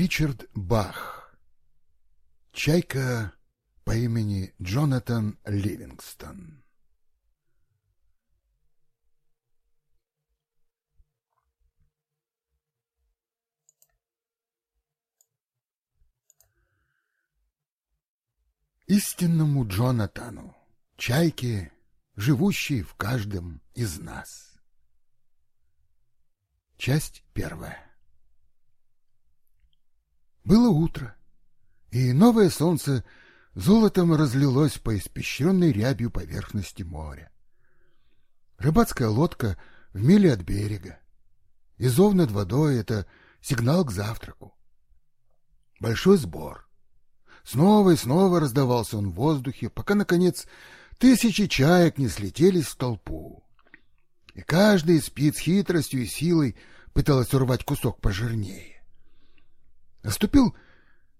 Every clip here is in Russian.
Ричард Бах. Чайка по имени Джонатан Ливингстон. Истинному Джонатану, чайке, живущей в каждом из нас. Часть первая. Было утро, и новое солнце золотом разлилось по испещренной рябью поверхности моря. Рыбацкая лодка в миле от берега. И зов над водой — это сигнал к завтраку. Большой сбор. Снова и снова раздавался он в воздухе, пока, наконец, тысячи чаек не слетелись в толпу. И каждый из с хитростью и силой пыталась урвать кусок пожирнее. Наступил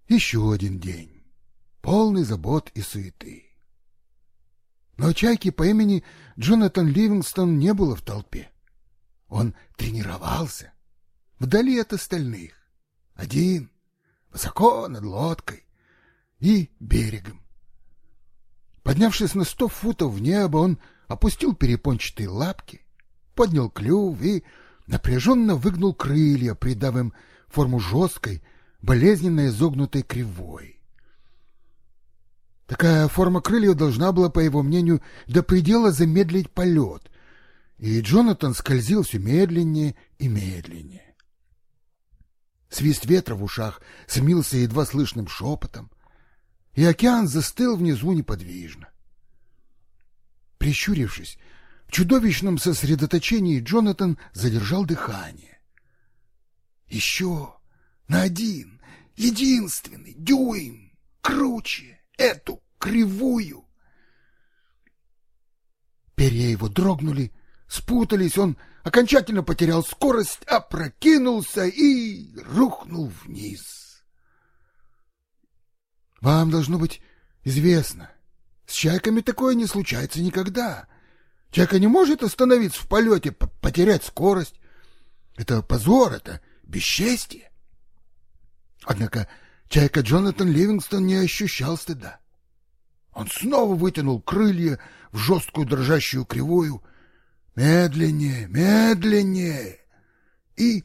еще один день, полный забот и суеты. Но чайки по имени Джонатан Ливингстон не было в толпе. Он тренировался, вдали от остальных, один, высоко над лодкой и берегом. Поднявшись на сто футов в небо, он опустил перепончатые лапки, поднял клюв и напряженно выгнул крылья, придав им форму жесткой, болезненно изогнутой кривой. Такая форма крыльев должна была, по его мнению, до предела замедлить полет, и Джонатан скользил все медленнее и медленнее. Свист ветра в ушах смился едва слышным шепотом, и океан застыл внизу неподвижно. Прищурившись, в чудовищном сосредоточении Джонатан задержал дыхание. Еще на один, единственный дюйм круче эту кривую. Перья его дрогнули, спутались, он окончательно потерял скорость, опрокинулся и рухнул вниз. Вам должно быть известно, с чайками такое не случается никогда. Чайка не может остановиться в полете, потерять скорость. Это позор, это бесчестие. Однако чайка Джонатан Ливингстон не ощущал стыда. Он снова вытянул крылья в жесткую дрожащую кривую. Медленнее, медленнее. И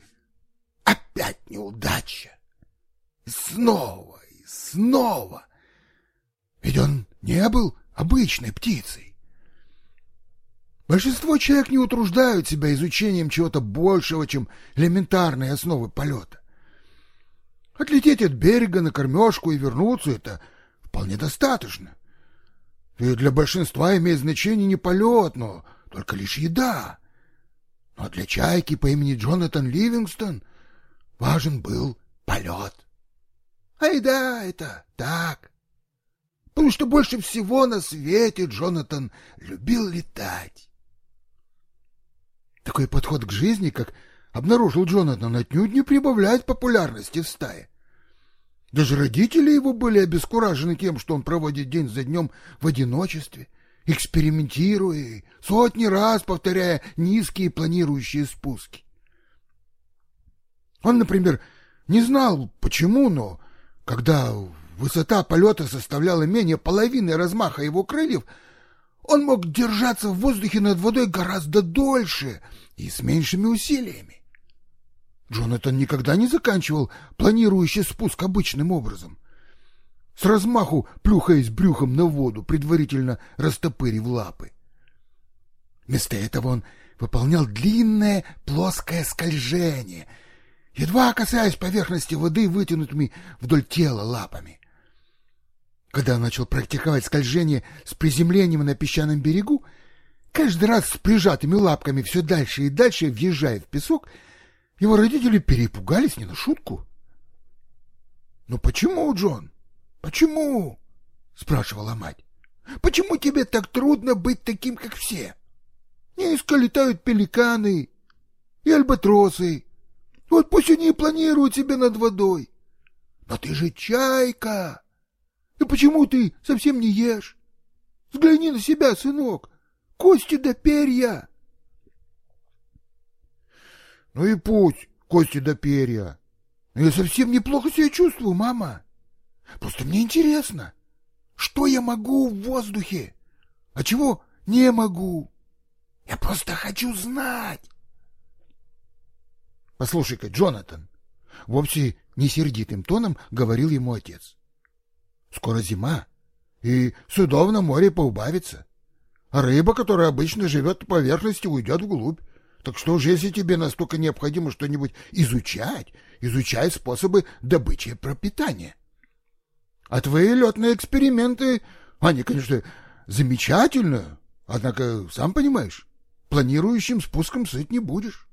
опять неудача. И снова, и снова. Ведь он не был обычной птицей. Большинство человек не утруждают себя изучением чего-то большего, чем элементарные основы полета. Отлететь от берега на кормежку и вернуться — это вполне достаточно. И для большинства имеет значение не полет, но только лишь еда. Но для чайки по имени Джонатан Ливингстон важен был полет. А еда — это так. Потому что больше всего на свете Джонатан любил летать. Такой подход к жизни, как обнаружил Джонатан, отнюдь не прибавляет популярности в стае. Даже родители его были обескуражены тем, что он проводит день за днем в одиночестве, экспериментируя сотни раз повторяя низкие планирующие спуски. Он, например, не знал, почему, но когда высота полета составляла менее половины размаха его крыльев, он мог держаться в воздухе над водой гораздо дольше и с меньшими усилиями. Джонатан никогда не заканчивал планирующий спуск обычным образом. С размаху плюхаясь брюхом на воду, предварительно растопырив лапы. Вместо этого он выполнял длинное плоское скольжение, едва касаясь поверхности воды вытянутыми вдоль тела лапами. Когда он начал практиковать скольжение с приземлением на песчаном берегу, каждый раз с прижатыми лапками все дальше и дальше въезжая в песок, его родители перепугались не на шутку. — Ну почему, Джон? Почему? — спрашивала мать. — Почему тебе так трудно быть таким, как все? Низко летают пеликаны и альбатросы. Вот пусть они и планируют себе над водой. Но ты же чайка. И почему ты совсем не ешь? Взгляни на себя, сынок. Кости да перья. Ну и пусть, кости да перья. Но я совсем неплохо себя чувствую, мама. Просто мне интересно, что я могу в воздухе, а чего не могу. Я просто хочу знать. Послушай-ка, Джонатан, вовсе не сердитым тоном говорил ему отец. Скоро зима, и судов на море поубавится. А рыба, которая обычно живет на поверхности, уйдет вглубь. Так что же, если тебе настолько необходимо что-нибудь изучать, изучай способы добычи пропитания. А твои летные эксперименты, они, конечно, замечательные, однако, сам понимаешь, планирующим спуском сыт не будешь.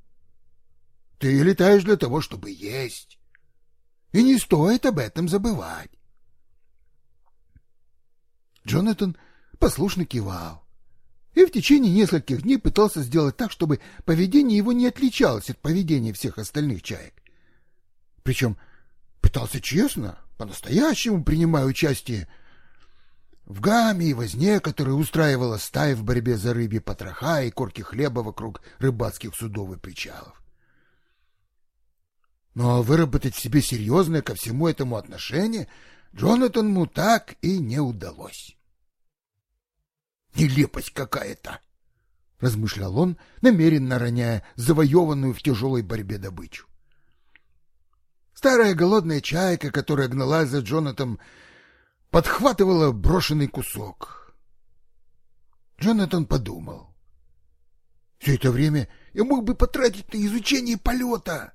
Ты летаешь для того, чтобы есть. И не стоит об этом забывать. Джонатан послушно кивал и в течение нескольких дней пытался сделать так, чтобы поведение его не отличалось от поведения всех остальных чаек. Причем пытался честно, по-настоящему принимая участие в гамме и возне, которая устраивала стаи в борьбе за рыбьи потроха и корки хлеба вокруг рыбацких судов и причалов. Но выработать в себе серьезное ко всему этому отношение Джонатану так и не удалось. «Нелепость какая-то!» — размышлял он, намеренно роняя завоеванную в тяжелой борьбе добычу. Старая голодная чайка, которая гналась за Джонатом, подхватывала брошенный кусок. Джонатан подумал. Все это время я мог бы потратить на изучение полета.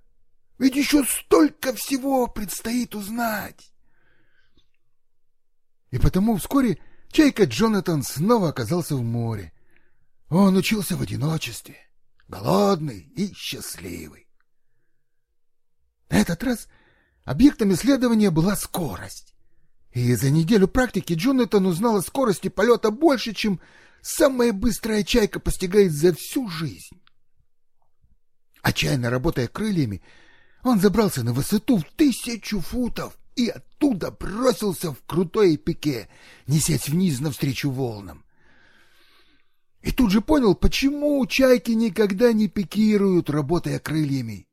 Ведь еще столько всего предстоит узнать. И потому вскоре чайка Джонатан снова оказался в море. Он учился в одиночестве, голодный и счастливый. На этот раз объектом исследования была скорость. И за неделю практики Джонатан узнал о скорости полета больше, чем самая быстрая чайка постигает за всю жизнь. Отчаянно работая крыльями, он забрался на высоту в тысячу футов и оттуда бросился в крутое пике, несясь вниз навстречу волнам. И тут же понял, почему чайки никогда не пикируют, работая крыльями.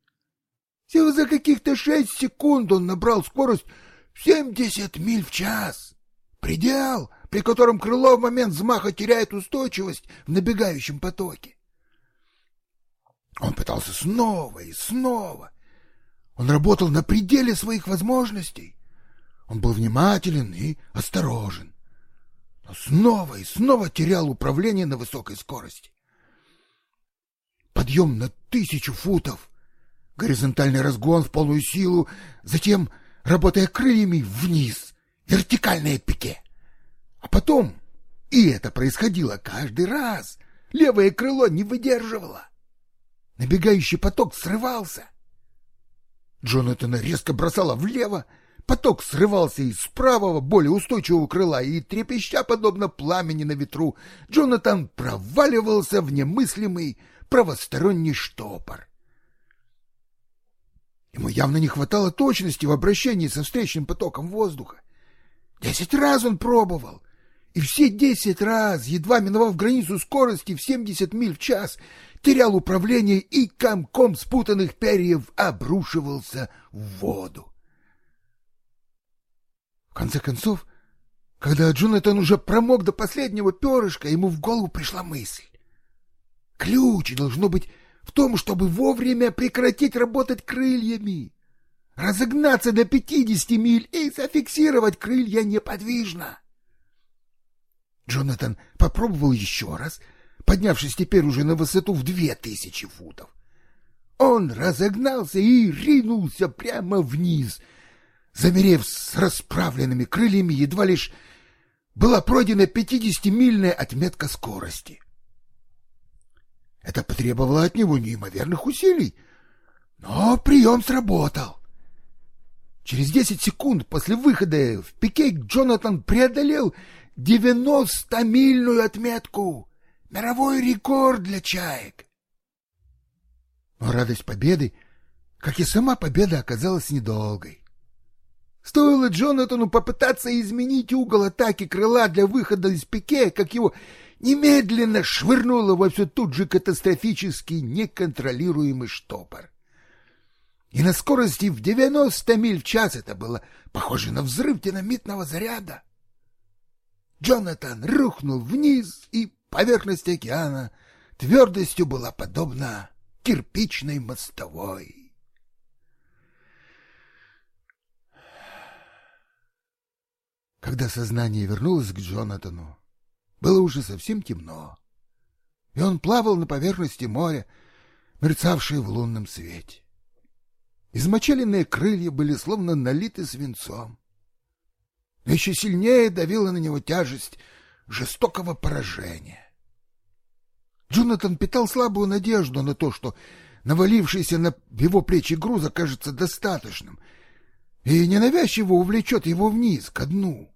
Всего за каких-то шесть секунд он набрал скорость семьдесят миль в час. Предел, при котором крыло в момент взмаха теряет устойчивость в набегающем потоке. Он пытался снова и снова, он работал на пределе своих возможностей. Он был внимателен и осторожен. Но снова и снова терял управление на высокой скорости. Подъем на тысячу футов, горизонтальный разгон в полную силу, затем, работая крыльями, вниз, вертикальное пике. А потом, и это происходило каждый раз, левое крыло не выдерживало. Набегающий поток срывался, Джонатана резко бросало влево, поток срывался из правого, более устойчивого крыла, и, трепеща подобно пламени на ветру, Джонатан проваливался в немыслимый правосторонний штопор. Ему явно не хватало точности в обращении со встречным потоком воздуха. Десять раз он пробовал, и все десять раз, едва миновав границу скорости в семьдесят миль в час, терял управление и комком спутанных перьев обрушивался в воду. Конце концов, когда Джонатан уже промок до последнего перышка, ему в голову пришла мысль. Ключ должно быть в том, чтобы вовремя прекратить работать крыльями, разогнаться до пятидесяти миль и зафиксировать крылья неподвижно. Джонатан попробовал еще раз — поднявшись теперь уже на высоту в две тысячи футов. Он разогнался и ринулся прямо вниз, замерев с расправленными крыльями, едва лишь была пройдена пятидесятимильная отметка скорости. Это потребовало от него неимоверных усилий, но прием сработал. Через десять секунд после выхода в пике Джонатан преодолел девяносто-мильную отметку — Мировой рекорд для чаек. Но радость победы, как и сама победа, оказалась недолгой. Стоило Джонатану попытаться изменить угол атаки крыла для выхода из пике, как его немедленно швырнуло во все тут же катастрофический неконтролируемый штопор. И на скорости в 90 миль в час это было похоже на взрыв динамитного заряда. Джонатан рухнул вниз, и поверхность океана твердостью была подобна кирпичной мостовой. Когда сознание вернулось к Джонатану, было уже совсем темно, и он плавал на поверхности моря, мерцавшей в лунном свете. Измочаленные крылья были словно налиты свинцом. Но еще сильнее давила на него тяжесть жестокого поражения. Джонатан питал слабую надежду на то, что навалившийся на его плечи груз окажется достаточным и ненавязчиво увлечет его вниз, ко дну.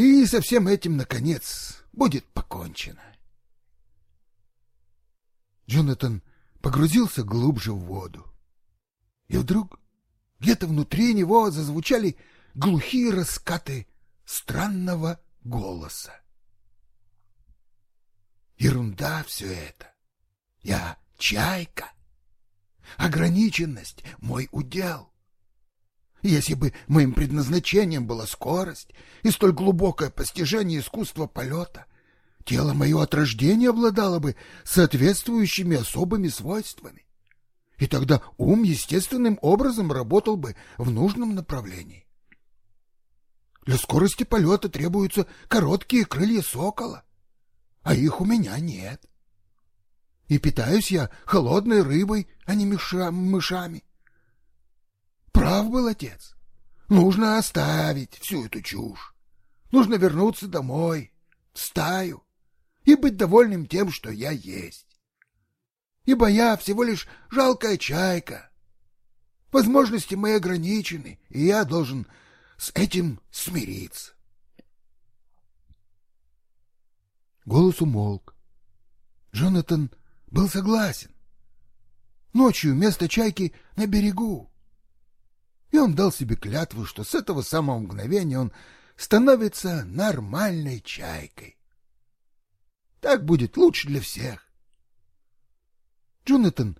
И со всем этим, наконец, будет покончено. Джонатан погрузился глубже в воду. И вдруг где-то внутри него зазвучали глухие раскаты странного голоса. Ерунда все это. Я чайка. Ограниченность — мой удел. Если бы моим предназначением была скорость и столь глубокое постижение искусства полета, тело мое от рождения обладало бы соответствующими особыми свойствами и тогда ум естественным образом работал бы в нужном направлении. Для скорости полета требуются короткие крылья сокола, а их у меня нет. И питаюсь я холодной рыбой, а не мыша мышами. Прав был отец. Нужно оставить всю эту чушь. Нужно вернуться домой, в стаю, и быть довольным тем, что я есть ибо я всего лишь жалкая чайка. Возможности мои ограничены, и я должен с этим смириться. Голос умолк. Джонатан был согласен. Ночью вместо чайки на берегу. И он дал себе клятву, что с этого самого мгновения он становится нормальной чайкой. Так будет лучше для всех. Джонатан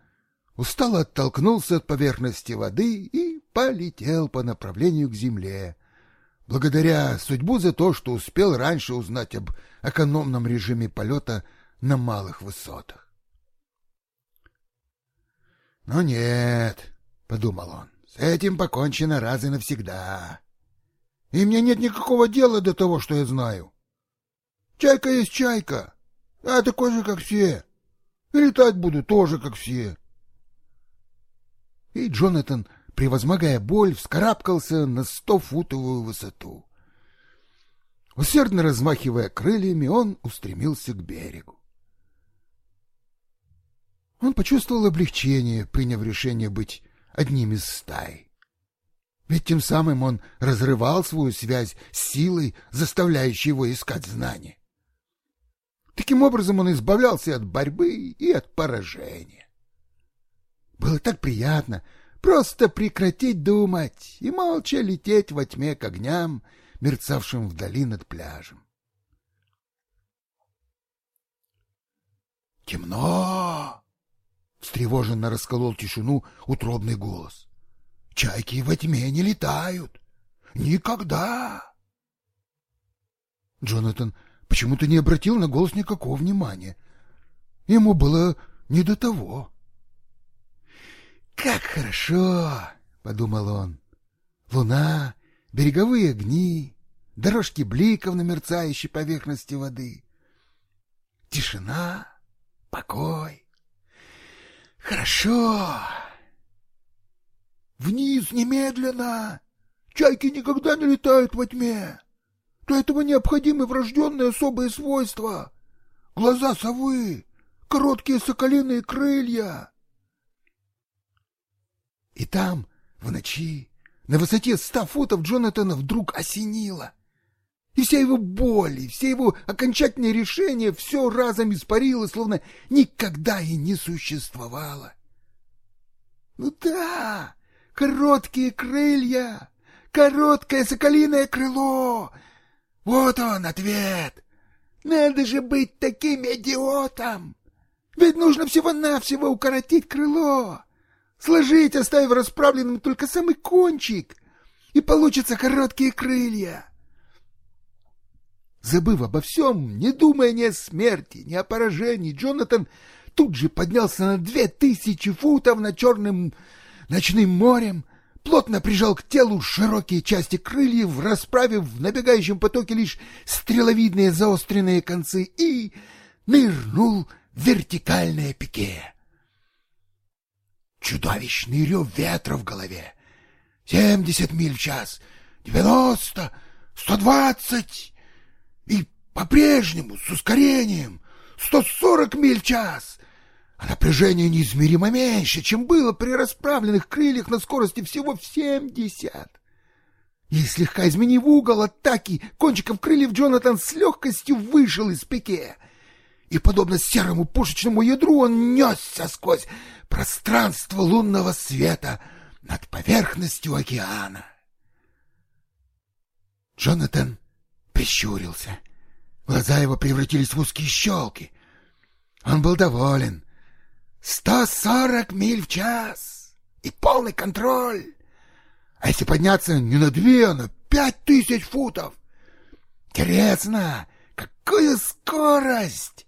устало оттолкнулся от поверхности воды и полетел по направлению к земле, благодаря судьбу за то, что успел раньше узнать об экономном режиме полета на малых высотах. «Ну нет», — подумал он, — «с этим покончено раз и навсегда. И мне нет никакого дела до того, что я знаю. Чайка есть чайка, а такой же, как все. И летать буду тоже, как все. И Джонатан, превозмогая боль, вскарабкался на стофутовую высоту. Усердно размахивая крыльями, он устремился к берегу. Он почувствовал облегчение, приняв решение быть одним из стаи. Ведь тем самым он разрывал свою связь с силой, заставляющей его искать знания. Таким образом он избавлялся от борьбы и от поражения. Было так приятно просто прекратить думать и молча лететь во тьме к огням, мерцавшим вдали над пляжем. «Темно!» — встревоженно расколол тишину утробный голос. «Чайки во тьме не летают! Никогда!» Джонатан почему-то не обратил на голос никакого внимания. Ему было не до того. «Как хорошо!» — подумал он. «Луна, береговые огни, дорожки бликов на мерцающей поверхности воды. Тишина, покой. Хорошо!» «Вниз немедленно! Чайки никогда не летают во тьме!» Для этого необходимы врожденные особые свойства. Глаза совы, короткие соколиные крылья. И там, в ночи, на высоте ста футов Джонатана вдруг осенило. И вся его боль, и все его окончательные решения все разом испарилось, словно никогда и не существовало. Ну да, короткие крылья, короткое соколиное крыло, вот он, ответ. Надо же быть таким идиотом. Ведь нужно всего-навсего укоротить крыло. Сложить, оставив расправленным только самый кончик, и получатся короткие крылья. Забыв обо всем, не думая ни о смерти, ни о поражении, Джонатан тут же поднялся на две тысячи футов над черным ночным морем, плотно прижал к телу широкие части крыльев, расправив в набегающем потоке лишь стреловидные заостренные концы и нырнул в вертикальное пике. Чудовищный рев ветра в голове. Семьдесят миль в час, девяносто, сто двадцать. И по-прежнему с ускорением сто сорок миль в час. А напряжение неизмеримо меньше, чем было при расправленных крыльях на скорости всего в семьдесят. И слегка изменив угол атаки, кончиков крыльев Джонатан с легкостью вышел из пике — и, подобно серому пушечному ядру, он несся сквозь пространство лунного света над поверхностью океана. Джонатан прищурился. Глаза его превратились в узкие щелки. Он был доволен. Сто сорок миль в час и полный контроль. А если подняться не на две, а на пять тысяч футов? Интересно, какую скорость!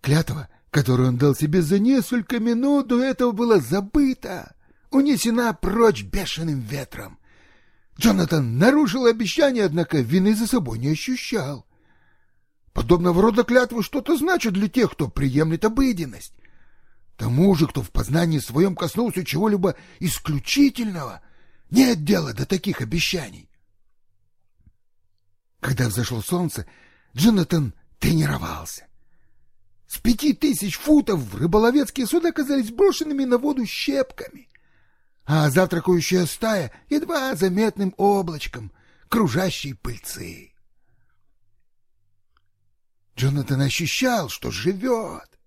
Клятва, которую он дал себе за несколько минут до этого, была забыта, унесена прочь бешеным ветром. Джонатан нарушил обещание, однако вины за собой не ощущал. Подобного рода клятвы что-то значит для тех, кто приемлет обыденность. Тому же, кто в познании своем коснулся чего-либо исключительного, нет дела до таких обещаний. Когда взошло солнце, Джонатан тренировался. С пяти тысяч футов рыболовецкие суда казались брошенными на воду щепками, а завтракающая стая — едва заметным облачком кружащей пыльцы. Джонатан ощущал, что живет.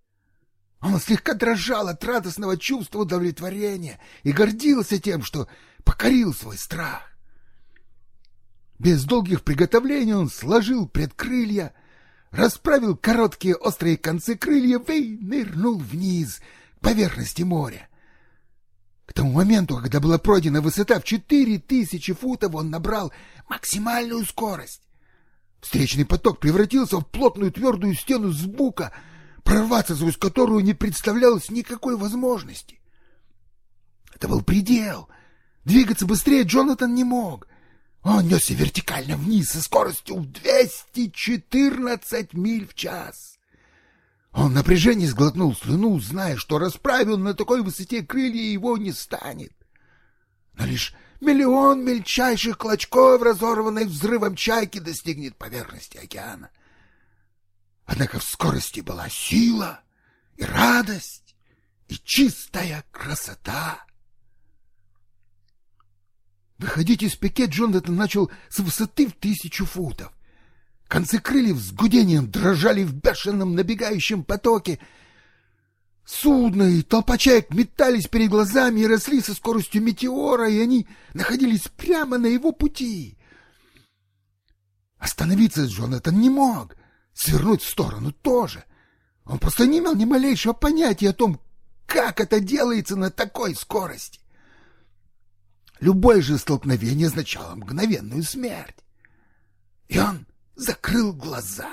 Он слегка дрожал от радостного чувства удовлетворения и гордился тем, что покорил свой страх. Без долгих приготовлений он сложил предкрылья — расправил короткие острые концы крыльев и нырнул вниз к поверхности моря. К тому моменту, когда была пройдена высота в четыре тысячи футов, он набрал максимальную скорость. Встречный поток превратился в плотную твердую стену с бука, прорваться сквозь которую не представлялось никакой возможности. Это был предел. Двигаться быстрее Джонатан не мог — он несся вертикально вниз со скоростью в 214 миль в час. Он в напряжении сглотнул слюну, зная, что расправил на такой высоте крылья его не станет. Но лишь миллион мельчайших клочков, разорванной взрывом чайки, достигнет поверхности океана. Однако в скорости была сила и радость и чистая красота. Выходить из пике Джонатан начал с высоты в тысячу футов. Концы крыльев с гудением дрожали в бешеном набегающем потоке. Судно и толпа чаек метались перед глазами и росли со скоростью метеора, и они находились прямо на его пути. Остановиться Джонатан не мог, свернуть в сторону тоже. Он просто не имел ни малейшего понятия о том, как это делается на такой скорости. Любое же столкновение означало мгновенную смерть. И он закрыл глаза.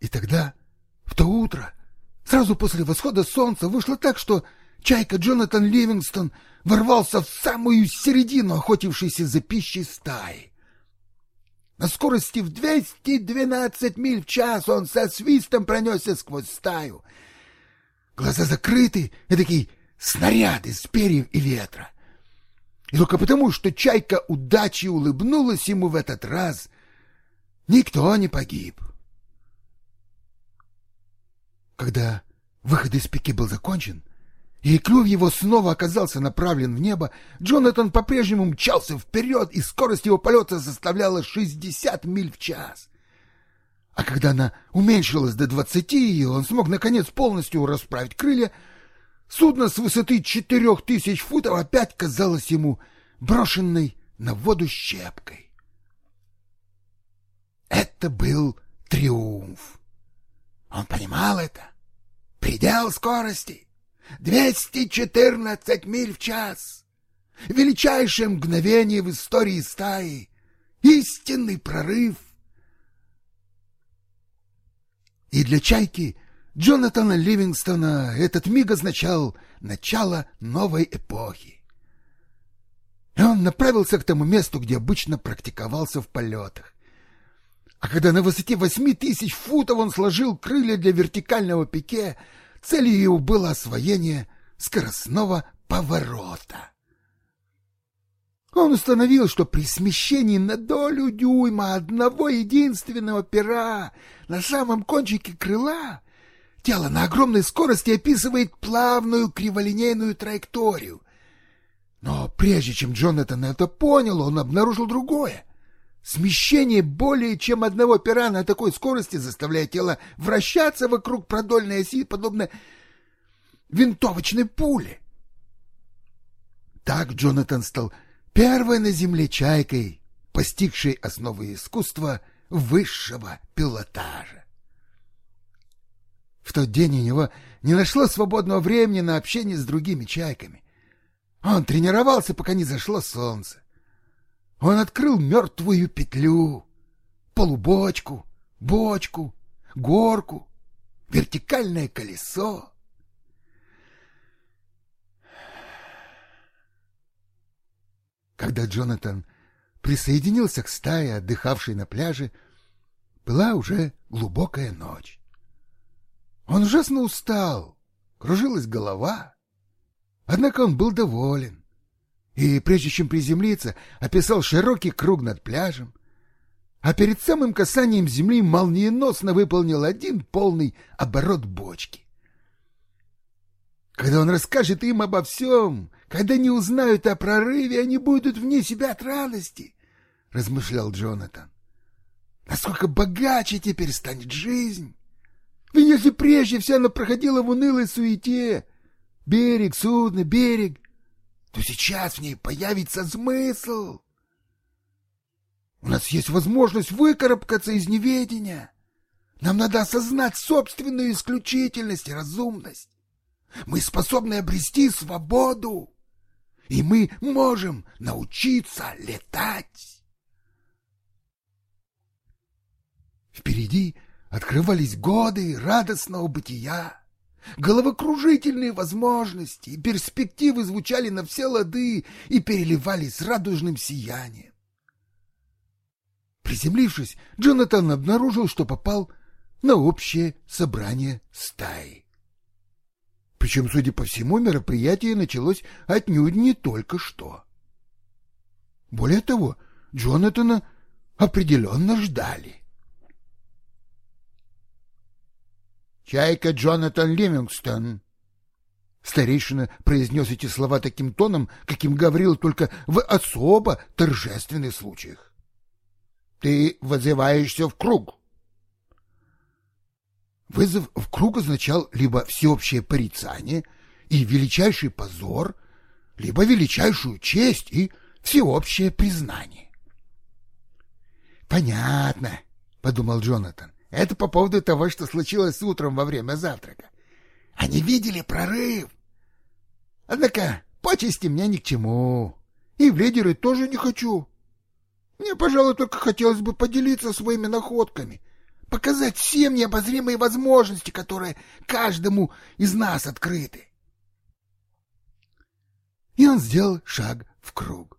И тогда, в то утро, сразу после восхода солнца, вышло так, что чайка Джонатан Ливингстон ворвался в самую середину охотившейся за пищей стаи. На скорости в 212 миль в час он со свистом пронесся сквозь стаю. Глаза закрыты, и такие снаряд из перьев и ветра. И только потому, что чайка удачи улыбнулась ему в этот раз, никто не погиб. Когда выход из пики был закончен, и клюв его снова оказался направлен в небо, Джонатан по-прежнему мчался вперед, и скорость его полета составляла 60 миль в час. А когда она уменьшилась до двадцати, и он смог наконец полностью расправить крылья, Судно с высоты четырех тысяч футов опять казалось ему брошенной на воду щепкой. Это был триумф. Он понимал это. Предел скорости. 214 миль в час. Величайшее мгновение в истории стаи. Истинный прорыв. И для «Чайки» Джонатана Ливингстона этот миг означал начало новой эпохи. И он направился к тому месту, где обычно практиковался в полетах. А когда на высоте восьми тысяч футов он сложил крылья для вертикального пике, целью его было освоение скоростного поворота. Он установил, что при смещении на долю дюйма одного единственного пера на самом кончике крыла тело на огромной скорости описывает плавную криволинейную траекторию. Но прежде чем Джонатан это понял, он обнаружил другое. Смещение более чем одного пера на такой скорости заставляет тело вращаться вокруг продольной оси, подобно винтовочной пуле. Так Джонатан стал первой на земле чайкой, постигшей основы искусства высшего пилотажа. В тот день у него не нашло свободного времени на общение с другими чайками. Он тренировался, пока не зашло солнце. Он открыл мертвую петлю, полубочку, бочку, горку, вертикальное колесо. Когда Джонатан присоединился к стае, отдыхавшей на пляже, была уже глубокая ночь. Он ужасно устал, кружилась голова. Однако он был доволен. И прежде чем приземлиться, описал широкий круг над пляжем, а перед самым касанием земли молниеносно выполнил один полный оборот бочки. Когда он расскажет им обо всем, когда не узнают о прорыве, они будут вне себя от радости, — размышлял Джонатан. Насколько богаче теперь станет жизнь! Ведь если прежде вся она проходила в унылой суете, берег, судно, берег, то сейчас в ней появится смысл. У нас есть возможность выкарабкаться из неведения. Нам надо осознать собственную исключительность и разумность. Мы способны обрести свободу и мы можем научиться летать. Впереди открывались годы радостного бытия, головокружительные возможности и перспективы звучали на все лады и переливались радужным сиянием. Приземлившись, Джонатан обнаружил, что попал на общее собрание стаи. Причем, судя по всему, мероприятие началось отнюдь не только что. Более того, Джонатана определенно ждали. «Чайка Джонатан Ливингстон», Старейшина произнес эти слова таким тоном, каким говорил только в особо торжественных случаях. «Ты вызываешься в круг. Вызов в круг означал либо всеобщее порицание и величайший позор, либо величайшую честь и всеобщее признание. «Понятно», — подумал Джонатан. «Это по поводу того, что случилось утром во время завтрака. Они видели прорыв. Однако почести мне ни к чему. И в лидеры тоже не хочу. Мне, пожалуй, только хотелось бы поделиться своими находками» показать всем необозримые возможности, которые каждому из нас открыты. И он сделал шаг в круг.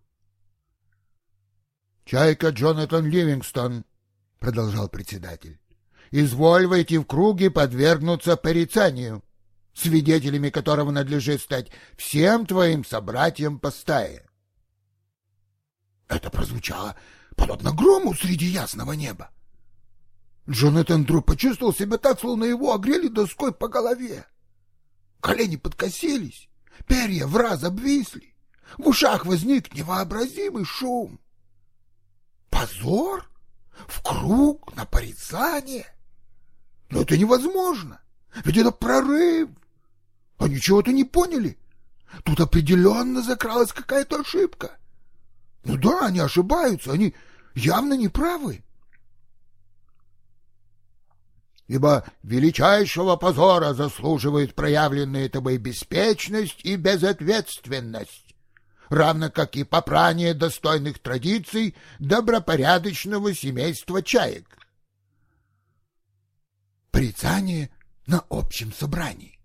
«Чайка Джонатан Ливингстон», — продолжал председатель, — «изволь войти в круг и подвергнуться порицанию, свидетелями которого надлежит стать всем твоим собратьям по стае». Это прозвучало подобно грому среди ясного неба. Джонатан Дру почувствовал себя так, словно его огрели доской по голове. Колени подкосились, перья в раз обвисли, в ушах возник невообразимый шум. Позор? В круг? На порицание? Но это невозможно, ведь это прорыв. Они чего-то не поняли. Тут определенно закралась какая-то ошибка. Ну да, они ошибаются, они явно не правы. ибо величайшего позора заслуживают проявленные тобой беспечность и безответственность, равно как и попрание достойных традиций добропорядочного семейства чаек. Прицание на общем собрании.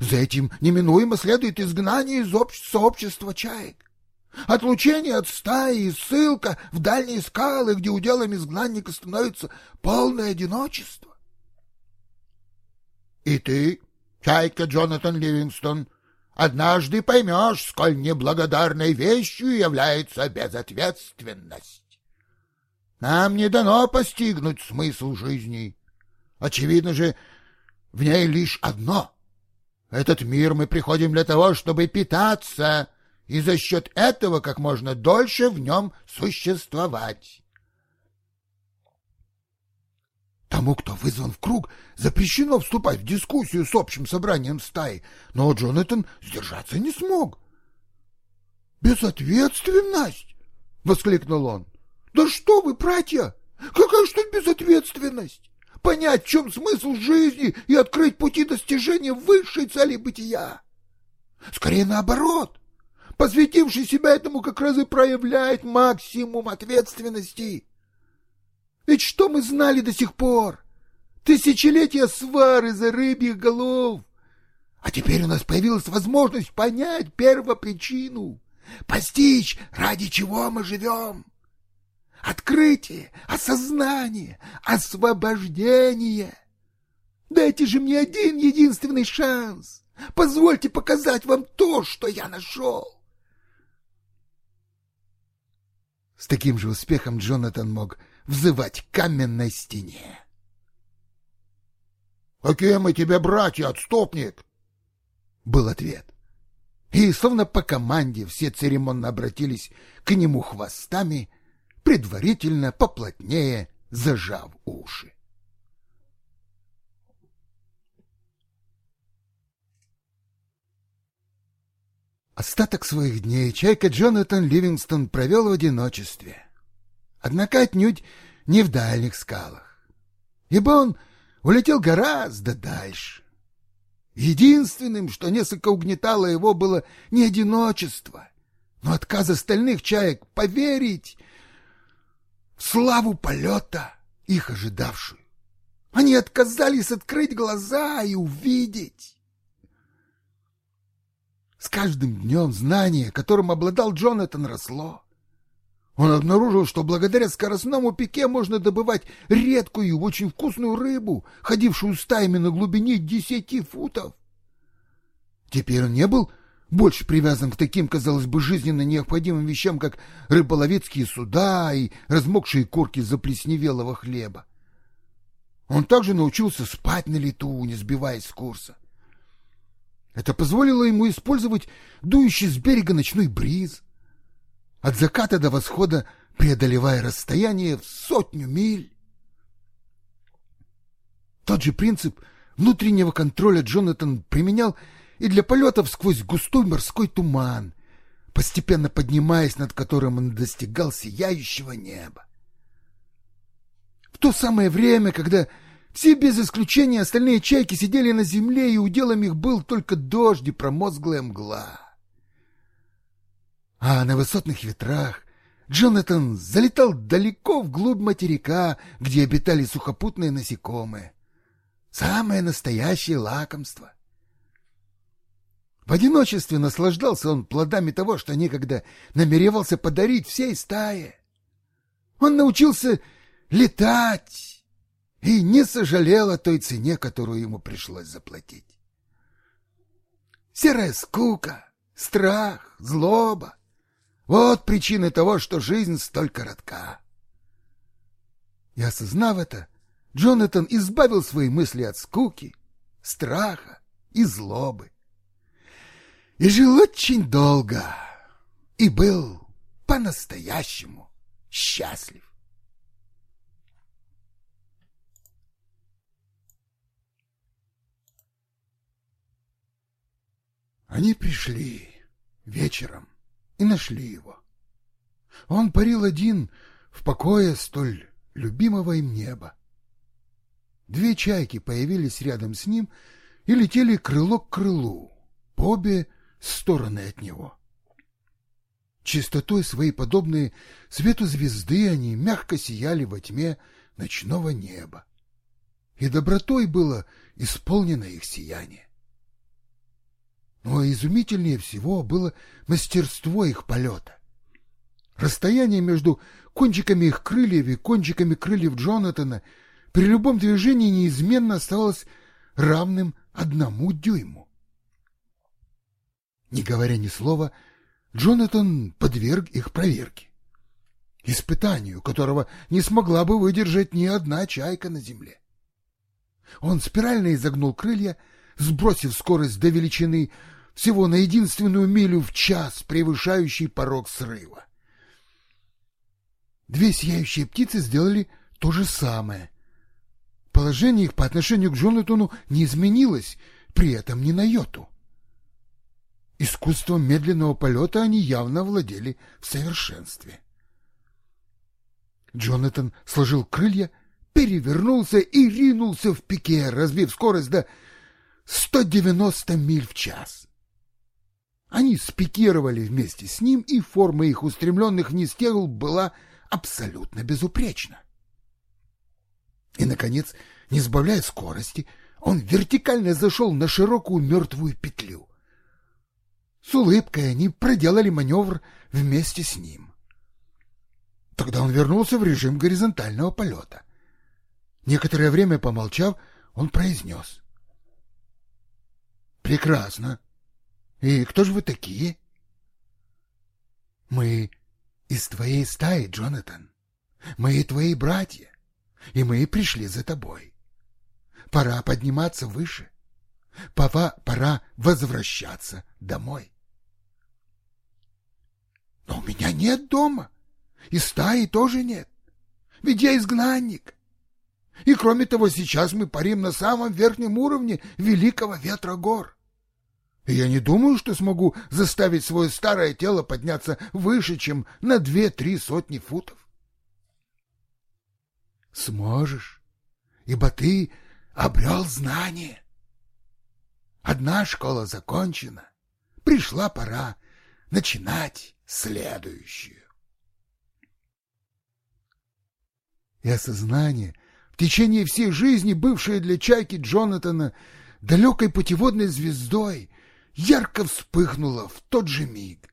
За этим неминуемо следует изгнание из сообщества чаек. Отлучение от стаи и ссылка в дальние скалы, где уделом изгнанника становится полное одиночество. И ты, чайка Джонатан Ливингстон, однажды поймешь, сколь неблагодарной вещью является безответственность. Нам не дано постигнуть смысл жизни. Очевидно же, в ней лишь одно. Этот мир мы приходим для того, чтобы питаться, и за счет этого как можно дольше в нем существовать. Тому, кто вызван в круг, запрещено вступать в дискуссию с общим собранием стаи, но Джонатан сдержаться не смог. «Безответственность!» — воскликнул он. «Да что вы, братья! Какая ж тут безответственность? Понять, в чем смысл жизни и открыть пути достижения высшей цели бытия? Скорее наоборот!» посвятивший себя этому как раз и проявляет максимум ответственности. Ведь что мы знали до сих пор? Тысячелетия свары за рыбьих голов. А теперь у нас появилась возможность понять первопричину, постичь, ради чего мы живем. Открытие, осознание, освобождение. Дайте же мне один единственный шанс. Позвольте показать вам то, что я нашел. С таким же успехом Джонатан мог взывать к каменной стене. «Какие мы тебе братья, отступник?» Был ответ. И, словно по команде, все церемонно обратились к нему хвостами, предварительно поплотнее зажав уши. Остаток своих дней чайка Джонатан Ливингстон провел в одиночестве. Однако отнюдь не в дальних скалах, ибо он улетел гораздо дальше. Единственным, что несколько угнетало его, было не одиночество, но отказ остальных чаек поверить славу полета, их ожидавшую. Они отказались открыть глаза и увидеть. С каждым днем знание, которым обладал Джонатан, росло. Он обнаружил, что благодаря скоростному пике можно добывать редкую, очень вкусную рыбу, ходившую стаями на глубине десяти футов. Теперь он не был больше привязан к таким, казалось бы, жизненно необходимым вещам, как рыболовецкие суда и размокшие корки заплесневелого хлеба. Он также научился спать на лету, не сбиваясь с курса. Это позволило ему использовать дующий с берега ночной бриз, от заката до восхода преодолевая расстояние в сотню миль. Тот же принцип внутреннего контроля Джонатан применял и для полетов сквозь густой морской туман, постепенно поднимаясь, над которым он достигал сияющего неба. В то самое время, когда все без исключения остальные чайки сидели на земле, и уделом их был только дождь и промозглая мгла. А на высотных ветрах Джонатан залетал далеко вглубь материка, где обитали сухопутные насекомые. Самое настоящее лакомство. В одиночестве наслаждался он плодами того, что некогда намеревался подарить всей стае. Он научился летать, и не сожалел о той цене, которую ему пришлось заплатить. Серая скука, страх, злоба — вот причины того, что жизнь столь коротка. И осознав это, Джонатан избавил свои мысли от скуки, страха и злобы. И жил очень долго, и был по-настоящему счастлив. Они пришли вечером и нашли его. Он парил один в покое столь любимого им неба. две чайки появились рядом с ним и летели крыло к крылу, обе стороны от него. Чистотой своей подобные свету звезды они мягко сияли во тьме ночного неба. И добротой было исполнено их сияние. Но изумительнее всего было мастерство их полета. Расстояние между кончиками их крыльев и кончиками крыльев Джонатана при любом движении неизменно оставалось равным одному дюйму. Не говоря ни слова, Джонатан подверг их проверке. Испытанию, которого не смогла бы выдержать ни одна чайка на земле. Он спирально изогнул крылья, сбросив скорость до величины всего на единственную милю в час, превышающий порог срыва. Две сияющие птицы сделали то же самое. Положение их по отношению к Джонатану не изменилось, при этом ни на йоту. Искусством медленного полета они явно владели в совершенстве. Джонатан сложил крылья, перевернулся и ринулся в пике, разбив скорость до 190 миль в час. Они спикировали вместе с ним, и форма их устремленных вниз тел была абсолютно безупречна. И, наконец, не сбавляя скорости, он вертикально зашел на широкую мертвую петлю — с улыбкой они проделали маневр вместе с ним. Тогда он вернулся в режим горизонтального полета. Некоторое время помолчав, он произнес. «Прекрасно. И кто же вы такие?» «Мы из твоей стаи, Джонатан. Мы твои братья, и мы пришли за тобой. Пора подниматься выше. Пора, пора возвращаться домой». Но у меня нет дома, и стаи тоже нет, ведь я изгнанник. И кроме того, сейчас мы парим на самом верхнем уровне великого ветра гор. И я не думаю, что смогу заставить свое старое тело подняться выше, чем на две-три сотни футов. Сможешь, ибо ты обрел знание. Одна школа закончена, пришла пора начинать следующую. И осознание, в течение всей жизни бывшее для чайки Джонатана далекой путеводной звездой, ярко вспыхнуло в тот же миг.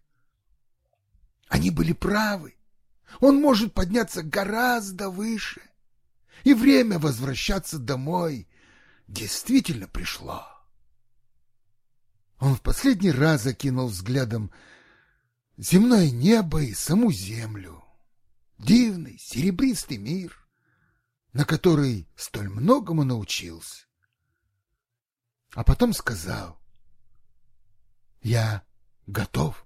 Они были правы. Он может подняться гораздо выше. И время возвращаться домой действительно пришло. Он в последний раз окинул взглядом земное небо и саму землю, дивный серебристый мир, на который столь многому научился. А потом сказал, я готов.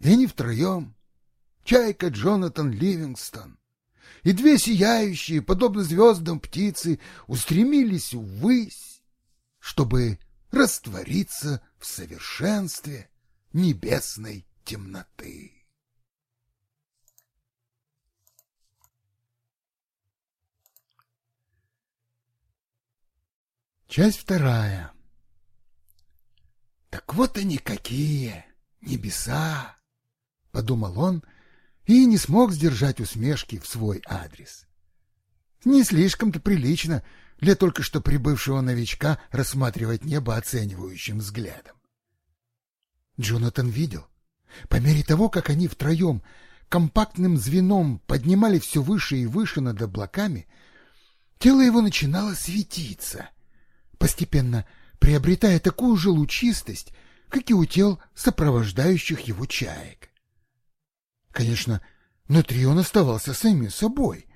И они втроем, Чайка Джонатан Ливингстон и две сияющие, подобно звездам птицы, устремились ввысь, чтобы раствориться в совершенстве небесной темноты. Часть вторая. Так вот они какие, небеса, — подумал он и не смог сдержать усмешки в свой адрес. Не слишком-то прилично для только что прибывшего новичка рассматривать небо оценивающим взглядом. Джонатан видел. По мере того, как они втроем компактным звеном поднимали все выше и выше над облаками, тело его начинало светиться, постепенно приобретая такую же лучистость, как и у тел сопровождающих его чаек. Конечно, внутри он оставался самим собой,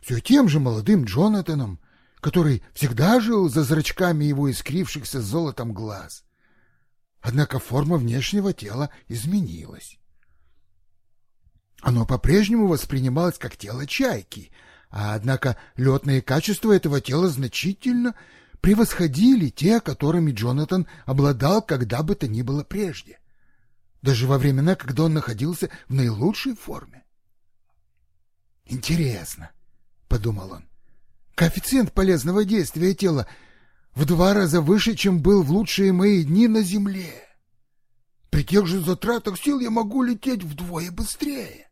все тем же молодым Джонатаном, который всегда жил за зрачками его искрившихся золотом глаз. Однако форма внешнего тела изменилась. Оно по-прежнему воспринималось как тело чайки, а однако летные качества этого тела значительно превосходили те, которыми Джонатан обладал когда бы то ни было прежде, даже во времена, когда он находился в наилучшей форме. «Интересно», — подумал он, — Коэффициент полезного действия тела в два раза выше, чем был в лучшие мои дни на Земле. При тех же затратах сил я могу лететь вдвое быстрее.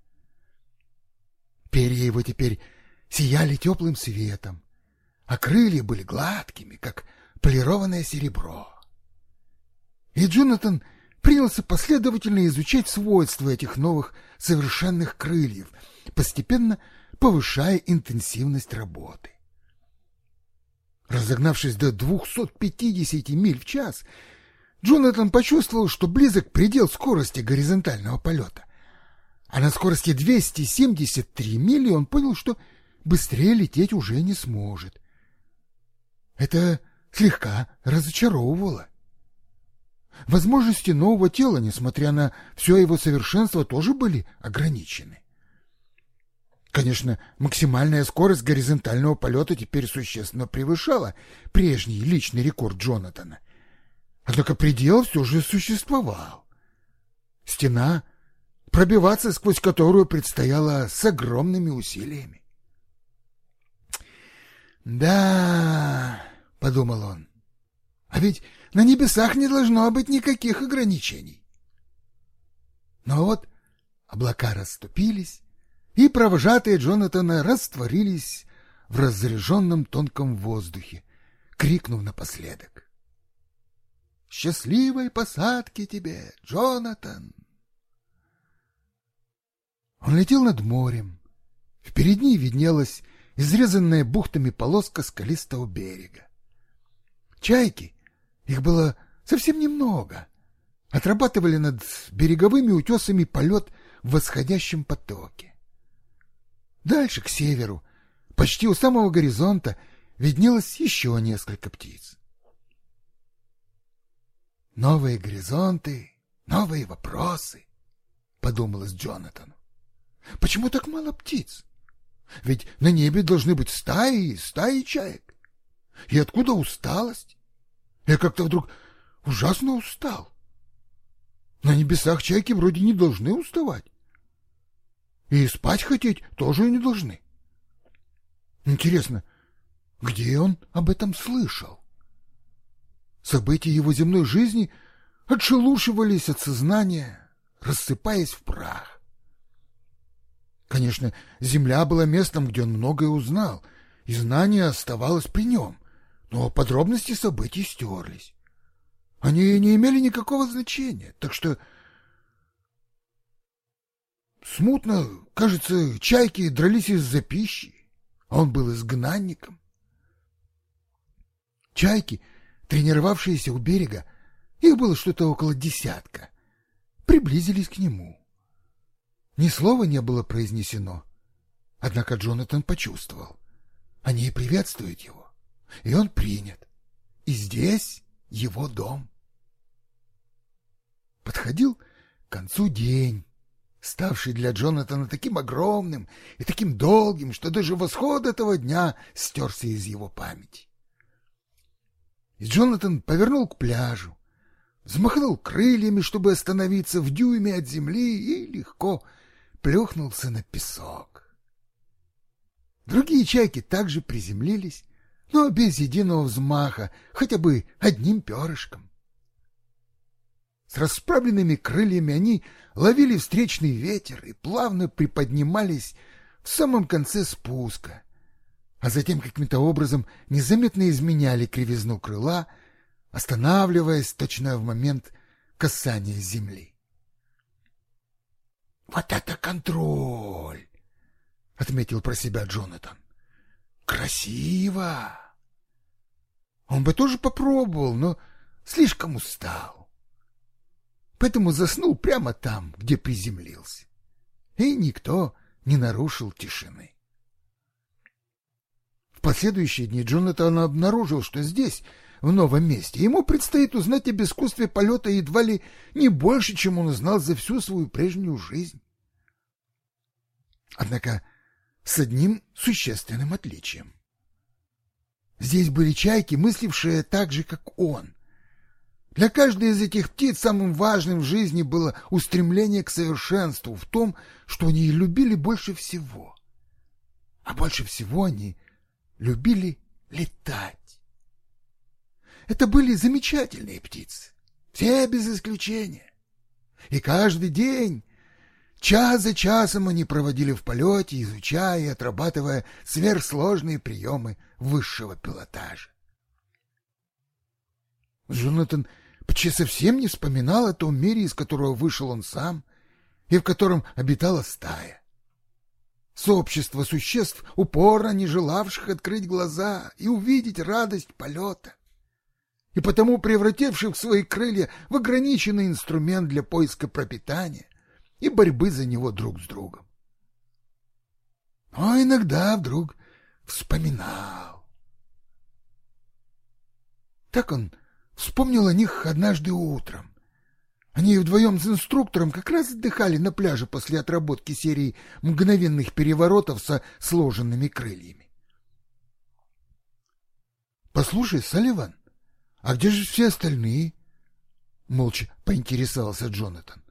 Перья его теперь сияли теплым светом, а крылья были гладкими, как полированное серебро. И Джонатан принялся последовательно изучать свойства этих новых совершенных крыльев, постепенно повышая интенсивность работы. Разогнавшись до 250 миль в час, Джонатан почувствовал, что близок предел скорости горизонтального полета. А на скорости 273 мили он понял, что быстрее лететь уже не сможет. Это слегка разочаровывало. Возможности нового тела, несмотря на все его совершенство, тоже были ограничены. Конечно, максимальная скорость горизонтального полета теперь существенно превышала прежний личный рекорд Джонатана. Однако предел все же существовал. Стена, пробиваться сквозь которую предстояло с огромными усилиями. «Да...» — подумал он. «А ведь на небесах не должно быть никаких ограничений». Но вот облака расступились, и провожатые Джонатана растворились в разряженном тонком воздухе, крикнув напоследок. «Счастливой посадки тебе, Джонатан!» Он летел над морем. Впереди виднелась изрезанная бухтами полоска скалистого берега. Чайки, их было совсем немного, отрабатывали над береговыми утесами полет в восходящем потоке. Дальше, к северу, почти у самого горизонта, виднелось еще несколько птиц. «Новые горизонты, новые вопросы», — подумалось Джонатану. «Почему так мало птиц? Ведь на небе должны быть стаи и стаи чаек. И откуда усталость? Я как-то вдруг ужасно устал. На небесах чайки вроде не должны уставать. И спать хотеть тоже не должны. Интересно, где он об этом слышал? События его земной жизни отшелушивались от сознания, рассыпаясь в прах. Конечно, земля была местом, где он многое узнал, и знание оставалось при нем, но подробности событий стерлись. Они не имели никакого значения, так что Смутно, кажется, чайки дрались из-за пищи, а он был изгнанником. Чайки, тренировавшиеся у берега, их было что-то около десятка, приблизились к нему. Ни слова не было произнесено, однако Джонатан почувствовал. Они приветствуют его, и он принят. И здесь его дом. Подходил к концу день ставший для Джонатана таким огромным и таким долгим, что даже восход этого дня стерся из его памяти. И Джонатан повернул к пляжу, взмахнул крыльями, чтобы остановиться в дюйме от земли, и легко плюхнулся на песок. Другие чайки также приземлились, но без единого взмаха, хотя бы одним перышком. С расправленными крыльями они ловили встречный ветер и плавно приподнимались в самом конце спуска, а затем каким-то образом незаметно изменяли кривизну крыла, останавливаясь точно в момент касания земли. «Вот это контроль!» — отметил про себя Джонатан. «Красиво!» Он бы тоже попробовал, но слишком устал поэтому заснул прямо там, где приземлился. И никто не нарушил тишины. В последующие дни Джонатан обнаружил, что здесь, в новом месте, ему предстоит узнать об искусстве полета едва ли не больше, чем он узнал за всю свою прежнюю жизнь. Однако с одним существенным отличием. Здесь были чайки, мыслившие так же, как он — для каждой из этих птиц самым важным в жизни было устремление к совершенству в том, что они любили больше всего. А больше всего они любили летать. Это были замечательные птицы, все без исключения. И каждый день, час за часом они проводили в полете, изучая и отрабатывая сверхсложные приемы высшего пилотажа. Джонатан почти совсем не вспоминал о том мире, из которого вышел он сам, и в котором обитала стая. Сообщество существ, упорно не желавших открыть глаза и увидеть радость полета, и потому превративших свои крылья в ограниченный инструмент для поиска пропитания и борьбы за него друг с другом. Но иногда вдруг вспоминал. Так он вспомнил о них однажды утром, они вдвоем с инструктором как раз отдыхали на пляже после отработки серии мгновенных переворотов со сложенными крыльями. «Послушай, Салливан, а где же все остальные?» Молча поинтересовался Джонатан.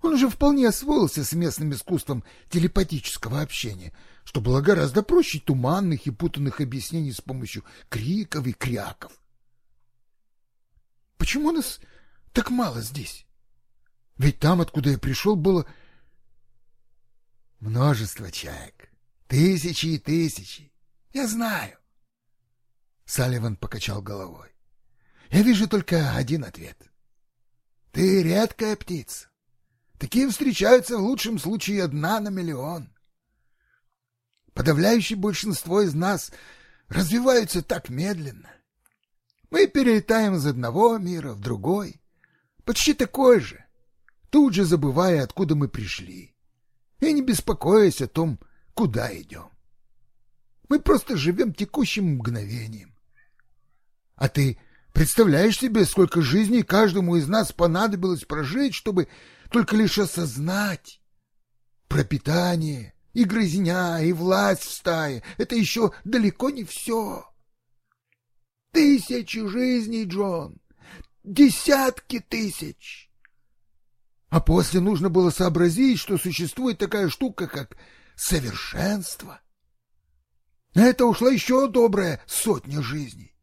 Он уже вполне освоился с местным искусством телепатического общения, что было гораздо проще туманных и путанных объяснений с помощью криков и кряков. «Почему нас так мало здесь. Ведь там, откуда я пришел, было множество чаек. Тысячи и тысячи. Я знаю. Салливан покачал головой. Я вижу только один ответ. Ты редкая птица. Такие встречаются в лучшем случае одна на миллион. Подавляющее большинство из нас развиваются так медленно. Мы перелетаем из одного мира в другой, почти такой же, тут же забывая, откуда мы пришли, и не беспокоясь о том, куда идем. Мы просто живем текущим мгновением. А ты представляешь себе, сколько жизней каждому из нас понадобилось прожить, чтобы только лишь осознать пропитание и грызня, и власть в стае — это еще далеко не все. Тысячи жизней, Джон, Десятки тысяч. А после нужно было сообразить, что существует такая штука, как совершенство. На это ушла еще добрая сотня жизней.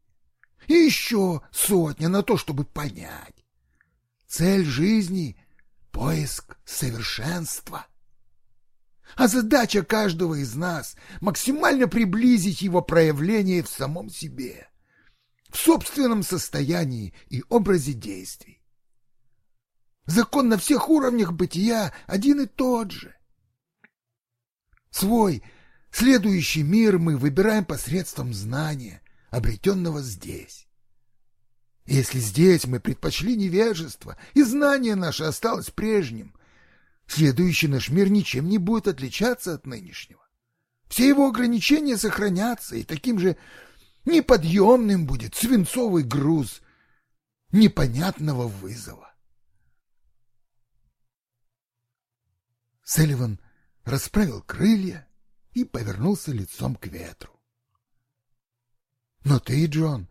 И еще сотня на то, чтобы понять. Цель жизни — поиск совершенства. А задача каждого из нас — максимально приблизить его проявление в самом себе в собственном состоянии и образе действий. Закон на всех уровнях бытия один и тот же. Свой следующий мир мы выбираем посредством знания, обретенного здесь. Если здесь мы предпочли невежество, и знание наше осталось прежним, следующий наш мир ничем не будет отличаться от нынешнего. Все его ограничения сохранятся, и таким же неподъемным будет свинцовый груз непонятного вызова. Селиван расправил крылья и повернулся лицом к ветру. Но ты, Джон,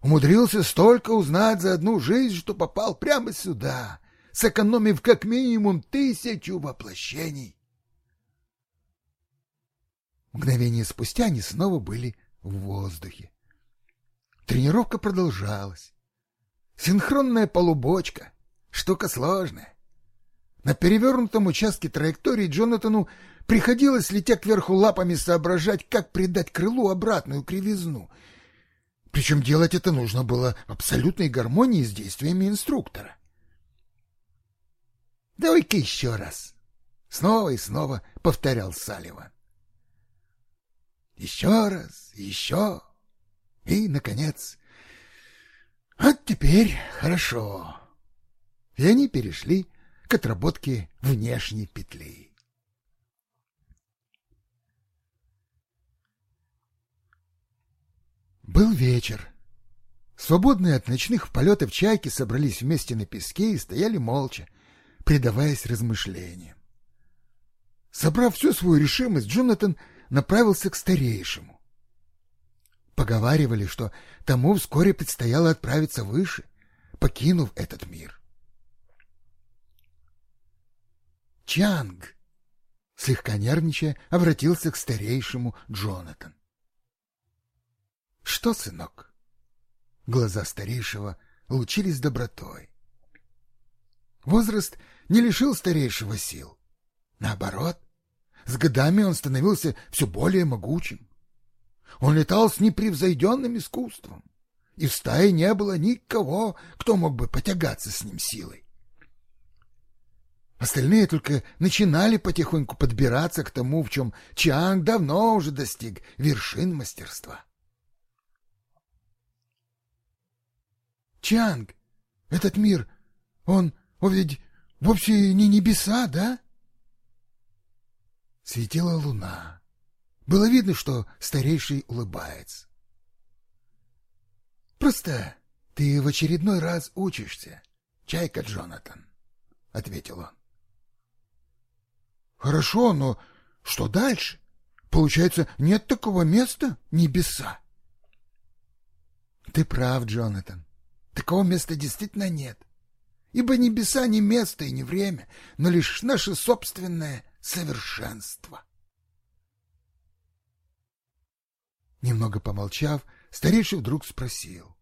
умудрился столько узнать за одну жизнь, что попал прямо сюда, сэкономив как минимум тысячу воплощений. Мгновение спустя они снова были в воздухе. Тренировка продолжалась. Синхронная полубочка — штука сложная. На перевернутом участке траектории Джонатану приходилось, летя кверху лапами, соображать, как придать крылу обратную кривизну. Причем делать это нужно было абсолютной гармонии с действиями инструктора. «Давай-ка еще раз!» — снова и снова повторял Салливан. Еще раз, еще. И, наконец, вот теперь хорошо. И они перешли к отработке внешней петли. Был вечер. Свободные от ночных полетов чайки собрались вместе на песке и стояли молча, предаваясь размышлениям. Собрав всю свою решимость, Джонатан направился к старейшему. Поговаривали, что тому вскоре предстояло отправиться выше, покинув этот мир. Чанг, слегка нервничая, обратился к старейшему Джонатан. Что, сынок? Глаза старейшего лучились добротой. Возраст не лишил старейшего сил. Наоборот, с годами он становился все более могучим. Он летал с непревзойденным искусством, и в стае не было никого, кто мог бы потягаться с ним силой. Остальные только начинали потихоньку подбираться к тому, в чем Чанг давно уже достиг вершин мастерства. Чанг, этот мир, он, он ведь вовсе не небеса, да? Светила луна. Было видно, что старейший улыбается. Просто ты в очередной раз учишься, чайка Джонатан, — ответил он. Хорошо, но что дальше? Получается, нет такого места небеса. Ты прав, Джонатан. Такого места действительно нет. Ибо небеса не место и не время, но лишь наше собственное совершенство. Немного помолчав, старейший вдруг спросил.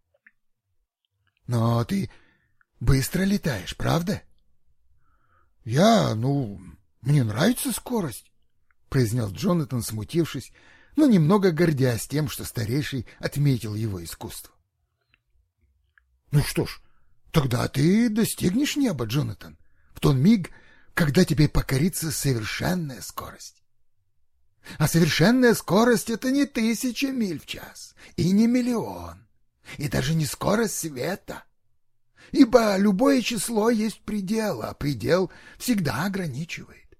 — Но ты быстро летаешь, правда? — Я, ну, мне нравится скорость, — произнес Джонатан, смутившись, но немного гордясь тем, что старейший отметил его искусство. — Ну что ж, тогда ты достигнешь неба, Джонатан, в тот миг, когда тебе покорится совершенная скорость. А совершенная скорость — это не тысяча миль в час и не миллион, и даже не скорость света. Ибо любое число есть предел, а предел всегда ограничивает.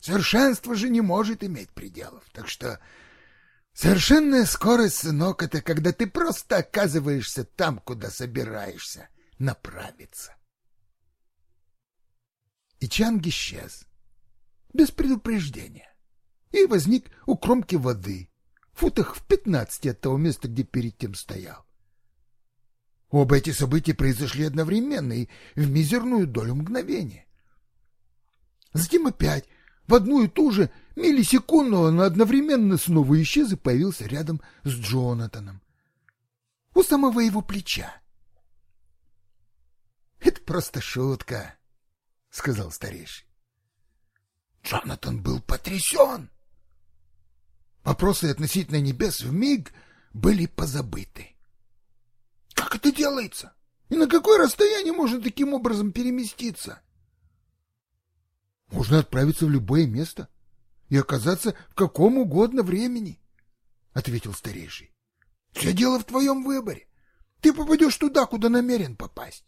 Совершенство же не может иметь пределов, так что совершенная скорость, сынок, это когда ты просто оказываешься там, куда собираешься направиться. И Чанг исчез, без предупреждения, и возник у кромки воды, в футах в пятнадцати от того места, где перед тем стоял. Оба эти события произошли одновременно и в мизерную долю мгновения. Затем опять в одну и ту же миллисекунду он одновременно снова исчез и появился рядом с Джонатаном. У самого его плеча. «Это просто шутка», — сказал старейший. Джонатан был потрясен. Вопросы относительно небес в миг были позабыты. Как это делается? И на какое расстояние можно таким образом переместиться? Можно отправиться в любое место и оказаться в каком угодно времени, — ответил старейший. — Все дело в твоем выборе. Ты попадешь туда, куда намерен попасть.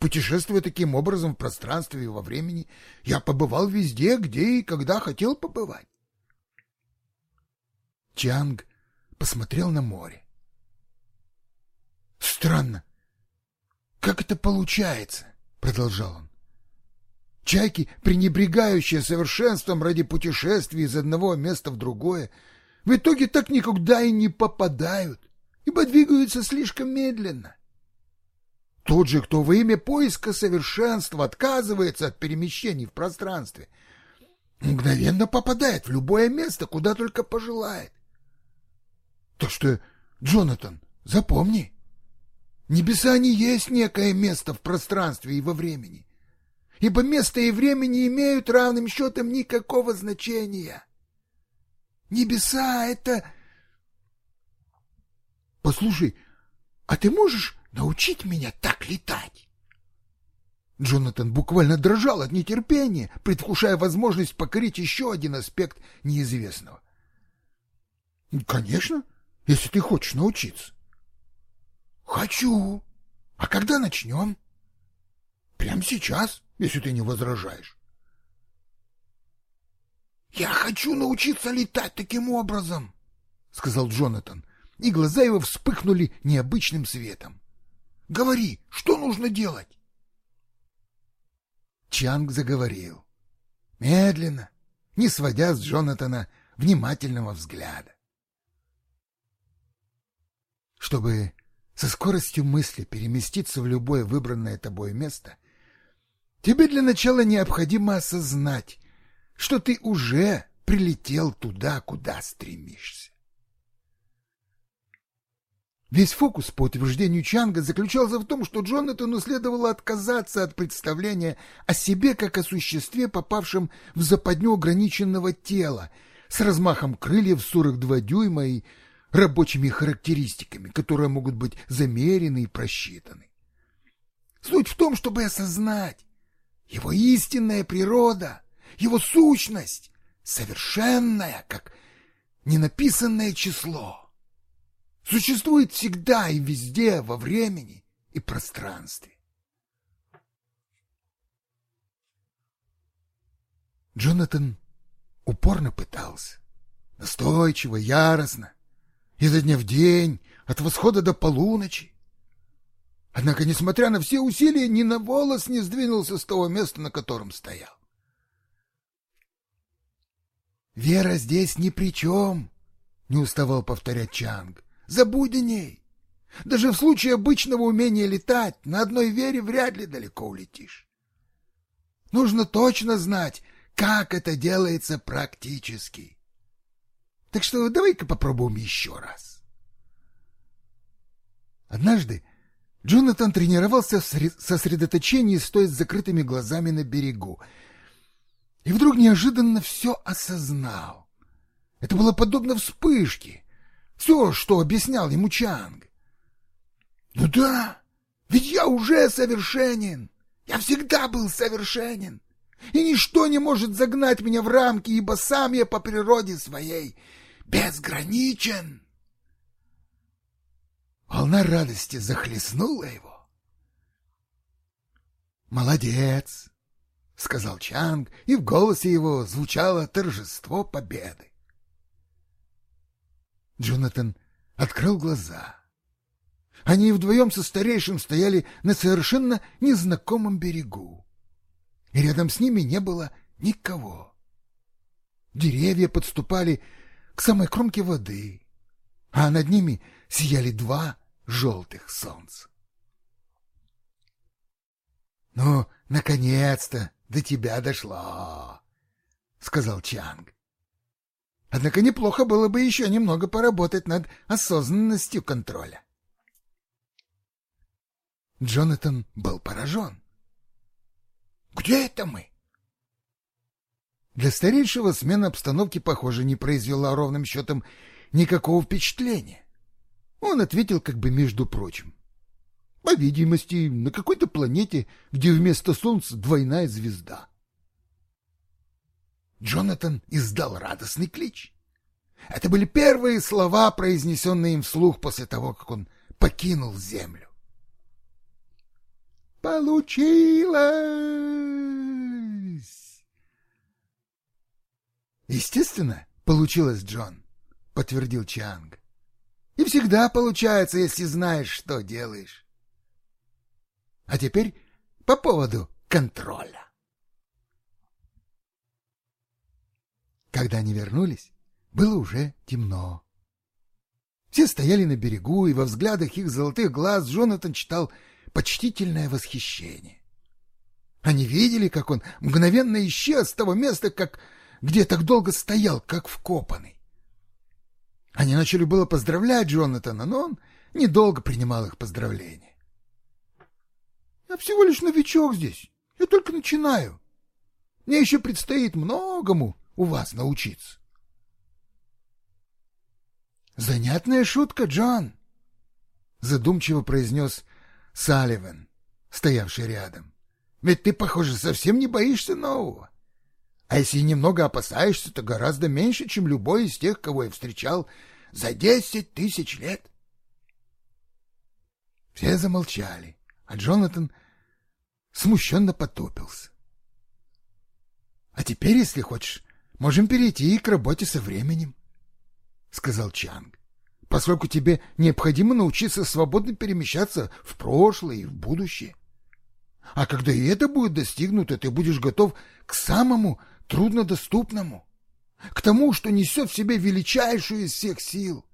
Путешествуя таким образом в пространстве и во времени, я побывал везде, где и когда хотел побывать. Чанг посмотрел на море. Странно. Как это получается? продолжал он. Чайки, пренебрегающие совершенством ради путешествий из одного места в другое, в итоге так никогда и не попадают, ибо двигаются слишком медленно. Тот же, кто во имя поиска совершенства отказывается от перемещений в пространстве, мгновенно попадает в любое место, куда только пожелает. Так что, Джонатан, запомни, небеса не есть некое место в пространстве и во времени ибо место и время не имеют равным счетом никакого значения. Небеса — это... Послушай, а ты можешь научить меня так летать? Джонатан буквально дрожал от нетерпения, предвкушая возможность покорить еще один аспект неизвестного. — Конечно, если ты хочешь научиться. — Хочу. А когда начнем? — Прямо сейчас. — если ты не возражаешь. «Я хочу научиться летать таким образом», — сказал Джонатан, и глаза его вспыхнули необычным светом. «Говори, что нужно делать?» Чанг заговорил, медленно, не сводя с Джонатана внимательного взгляда. Чтобы со скоростью мысли переместиться в любое выбранное тобой место — Тебе для начала необходимо осознать, что ты уже прилетел туда, куда стремишься. Весь фокус, по утверждению Чанга, заключался в том, что Джонатану следовало отказаться от представления о себе как о существе, попавшем в западню ограниченного тела, с размахом крыльев 42 дюйма и рабочими характеристиками, которые могут быть замерены и просчитаны. Суть в том, чтобы осознать его истинная природа, его сущность, совершенная, как ненаписанное число существует всегда и везде, во времени и пространстве. Джонатан упорно пытался, настойчиво, яростно, изо дня в день, от восхода до полуночи. Однако, несмотря на все усилия, ни на волос не сдвинулся с того места, на котором стоял. «Вера здесь ни при чем», — не уставал повторять Чанг. Забудь о ней. Даже в случае обычного умения летать на одной вере вряд ли далеко улетишь. Нужно точно знать, как это делается практически. Так что давай-ка попробуем еще раз. Однажды Джонатан тренировался в сосредоточении, стоя с закрытыми глазами на берегу, и вдруг неожиданно все осознал. Это было подобно вспышке, все, что объяснял ему Чанг. Ну да, ведь я уже совершенен. Я всегда был совершенен. И ничто не может загнать меня в рамки, ибо сам я по природе своей безграничен. Волна радости захлестнула его. «Молодец!» — сказал Чанг, и в голосе его звучало торжество победы. Джонатан открыл глаза. Они вдвоем со старейшим стояли на совершенно незнакомом берегу. И рядом с ними не было никого. Деревья подступали к самой кромке воды, а над ними сияли два желтых солнца. — Ну, наконец-то до тебя дошло, — сказал Чанг. Однако неплохо было бы еще немного поработать над осознанностью контроля. Джонатан был поражен. «Где это мы?» Для старейшего смена обстановки, похоже, не произвела ровным счетом никакого впечатления. Он ответил как бы между прочим. По видимости, на какой-то планете, где вместо Солнца двойная звезда. Джонатан издал радостный клич. Это были первые слова, произнесенные им вслух после того, как он покинул землю. Получилось! Естественно, получилось, Джон, подтвердил Чанг. И всегда получается, если знаешь, что делаешь. А теперь по поводу контроля. Когда они вернулись, было уже темно. Все стояли на берегу, и во взглядах их золотых глаз Джонатан читал почтительное восхищение. Они видели, как он мгновенно исчез с того места, как где так долго стоял, как вкопанный. Они начали было поздравлять Джонатана, но он недолго принимал их поздравления. «Я всего лишь новичок здесь. Я только начинаю. Мне еще предстоит многому у вас научиться. Занятная шутка, Джон, задумчиво произнес Салливан, стоявший рядом. Ведь ты, похоже, совсем не боишься нового. А если немного опасаешься, то гораздо меньше, чем любой из тех, кого я встречал за десять тысяч лет. Все замолчали, а Джонатан смущенно потопился. — А теперь, если хочешь, можем перейти к работе со временем, — сказал Чанг, — поскольку тебе необходимо научиться свободно перемещаться в прошлое и в будущее. А когда и это будет достигнуто, ты будешь готов к самому труднодоступному, к тому, что несет в себе величайшую из всех сил,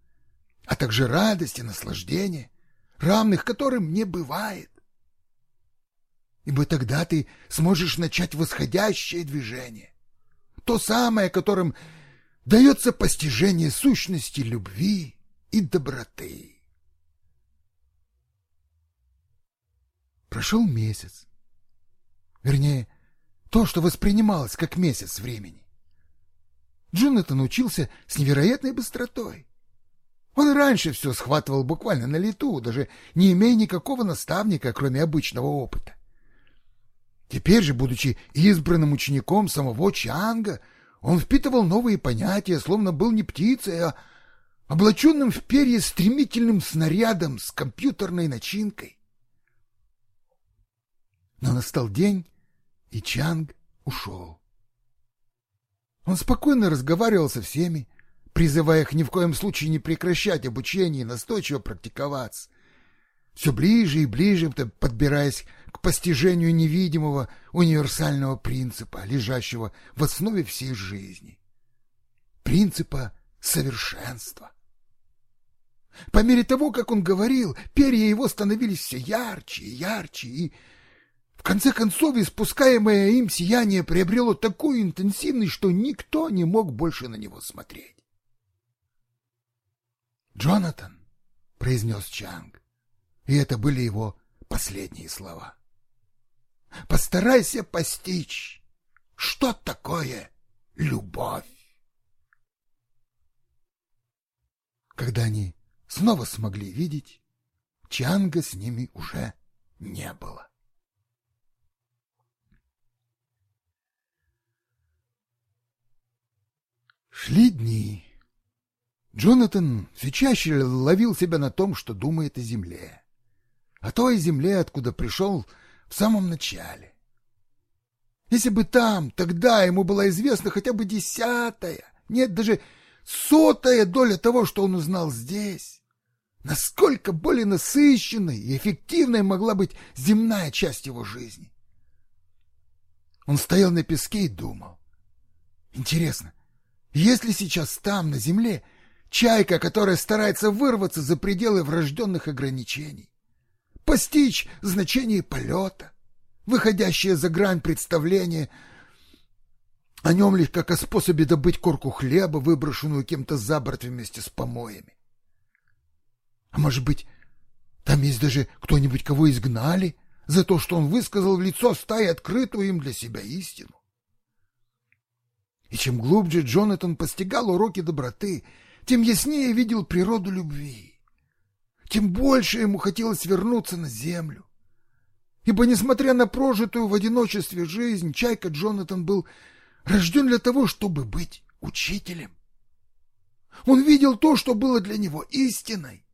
а также радость и наслаждение, равных которым не бывает. Ибо тогда ты сможешь начать восходящее движение, то самое, которым дается постижение сущности любви и доброты. Прошел месяц. Вернее, то, что воспринималось как месяц времени. Джонатан учился с невероятной быстротой. Он раньше все схватывал буквально на лету, даже не имея никакого наставника, кроме обычного опыта. Теперь же, будучи избранным учеником самого Чанга, он впитывал новые понятия, словно был не птицей, а облаченным в перья стремительным снарядом с компьютерной начинкой. Но настал день, и Чанг ушел. Он спокойно разговаривал со всеми, призывая их ни в коем случае не прекращать обучение и настойчиво практиковаться. Все ближе и ближе подбираясь постижению невидимого универсального принципа, лежащего в основе всей жизни. Принципа совершенства. По мере того, как он говорил, перья его становились все ярче и ярче, и в конце концов испускаемое им сияние приобрело такую интенсивность, что никто не мог больше на него смотреть. «Джонатан», — произнес Чанг, и это были его последние слова, — «постарайся постичь, что такое любовь». Когда они снова смогли видеть, Чанга с ними уже не было. Шли дни. Джонатан все чаще ловил себя на том, что думает о земле. О той земле, откуда пришел в самом начале. Если бы там, тогда ему была известна хотя бы десятая, нет, даже сотая доля того, что он узнал здесь, насколько более насыщенной и эффективной могла быть земная часть его жизни. Он стоял на песке и думал. Интересно, если сейчас там, на земле, чайка, которая старается вырваться за пределы врожденных ограничений, постичь значение полета, выходящее за грань представления о нем лишь как о способе добыть корку хлеба, выброшенную кем-то за борт вместе с помоями. А может быть, там есть даже кто-нибудь, кого изгнали за то, что он высказал в лицо стаи открытую им для себя истину? И чем глубже Джонатан постигал уроки доброты, тем яснее видел природу любви. Тем больше ему хотелось вернуться на землю. Ибо, несмотря на прожитую в одиночестве жизнь, Чайка Джонатан был рожден для того, чтобы быть учителем. Он видел то, что было для него истиной,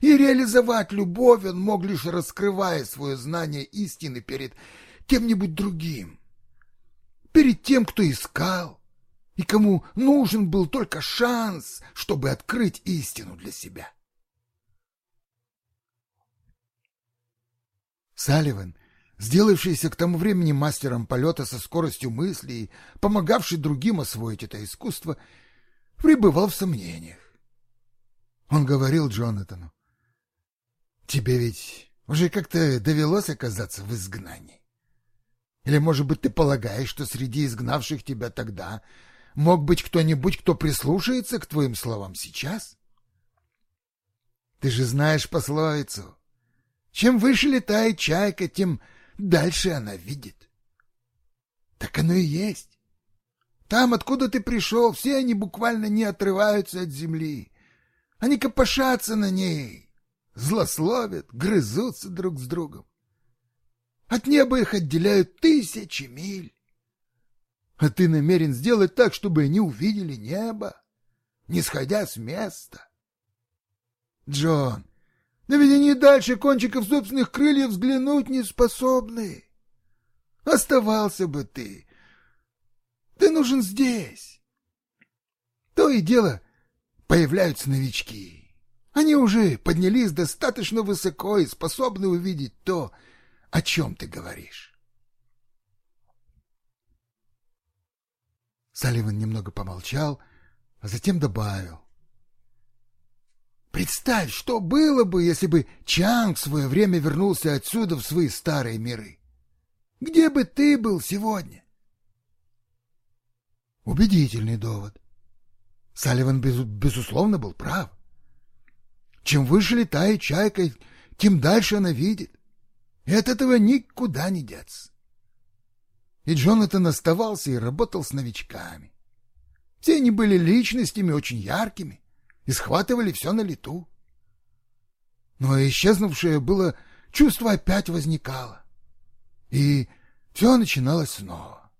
и реализовать любовь он мог лишь раскрывая свое знание истины перед кем-нибудь другим, перед тем, кто искал, и кому нужен был только шанс, чтобы открыть истину для себя. Салливан, сделавшийся к тому времени мастером полета со скоростью мысли и помогавший другим освоить это искусство, пребывал в сомнениях. Он говорил Джонатану, «Тебе ведь уже как-то довелось оказаться в изгнании? Или, может быть, ты полагаешь, что среди изгнавших тебя тогда Мог быть кто-нибудь, кто прислушается к твоим словам сейчас? Ты же знаешь пословицу. Чем выше летает чайка, тем дальше она видит. Так оно и есть. Там, откуда ты пришел, все они буквально не отрываются от земли. Они копошатся на ней, злословят, грызутся друг с другом. От неба их отделяют тысячи миль. А ты намерен сделать так, чтобы они увидели небо, не сходя с места. Джон, да ведь они дальше кончиков собственных крыльев взглянуть не способны. Оставался бы ты. Ты нужен здесь. То и дело появляются новички. Они уже поднялись достаточно высоко и способны увидеть то, о чем ты говоришь. Салливан немного помолчал, а затем добавил. Представь, что было бы, если бы Чанг в свое время вернулся отсюда в свои старые миры. Где бы ты был сегодня? Убедительный довод. Салливан, без, безусловно, был прав. Чем выше летает чайка, тем дальше она видит. И от этого никуда не деться. И Джонатан оставался и работал с новичками. Все они были личностями очень яркими и схватывали все на лету. Но исчезнувшее было чувство опять возникало. И все начиналось снова.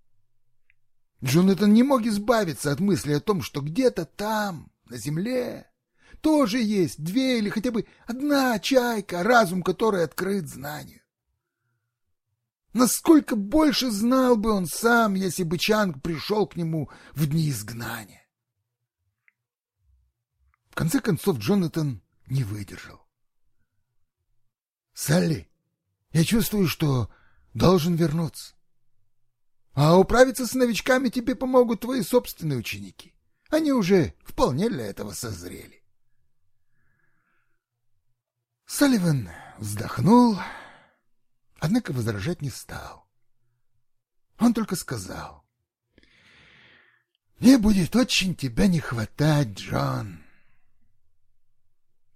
Джонатан не мог избавиться от мысли о том, что где-то там, на земле, тоже есть две или хотя бы одна чайка, разум которой открыт знанию. Насколько больше знал бы он сам, если бы Чанг пришел к нему в дни изгнания. Конце концов Джонатан не выдержал. «Салли, я чувствую, что должен вернуться. А управиться с новичками тебе помогут твои собственные ученики. Они уже вполне для этого созрели». Салливан вздохнул однако возражать не стал. Он только сказал. «Мне будет очень тебя не хватать, Джон».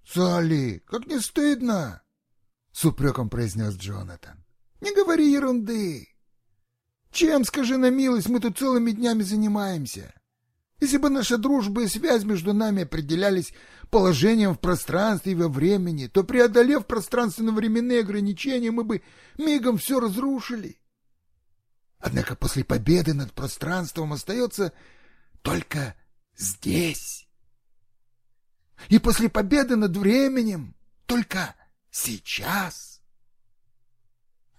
«Салли, как не стыдно!» — с упреком произнес Джонатан. «Не говори ерунды. Чем, скажи на милость, мы тут целыми днями занимаемся? Если бы наша дружба и связь между нами определялись положением в пространстве и во времени, то, преодолев пространственно-временные ограничения, мы бы мигом все разрушили. Однако после победы над пространством остается только здесь. И после победы над временем только сейчас.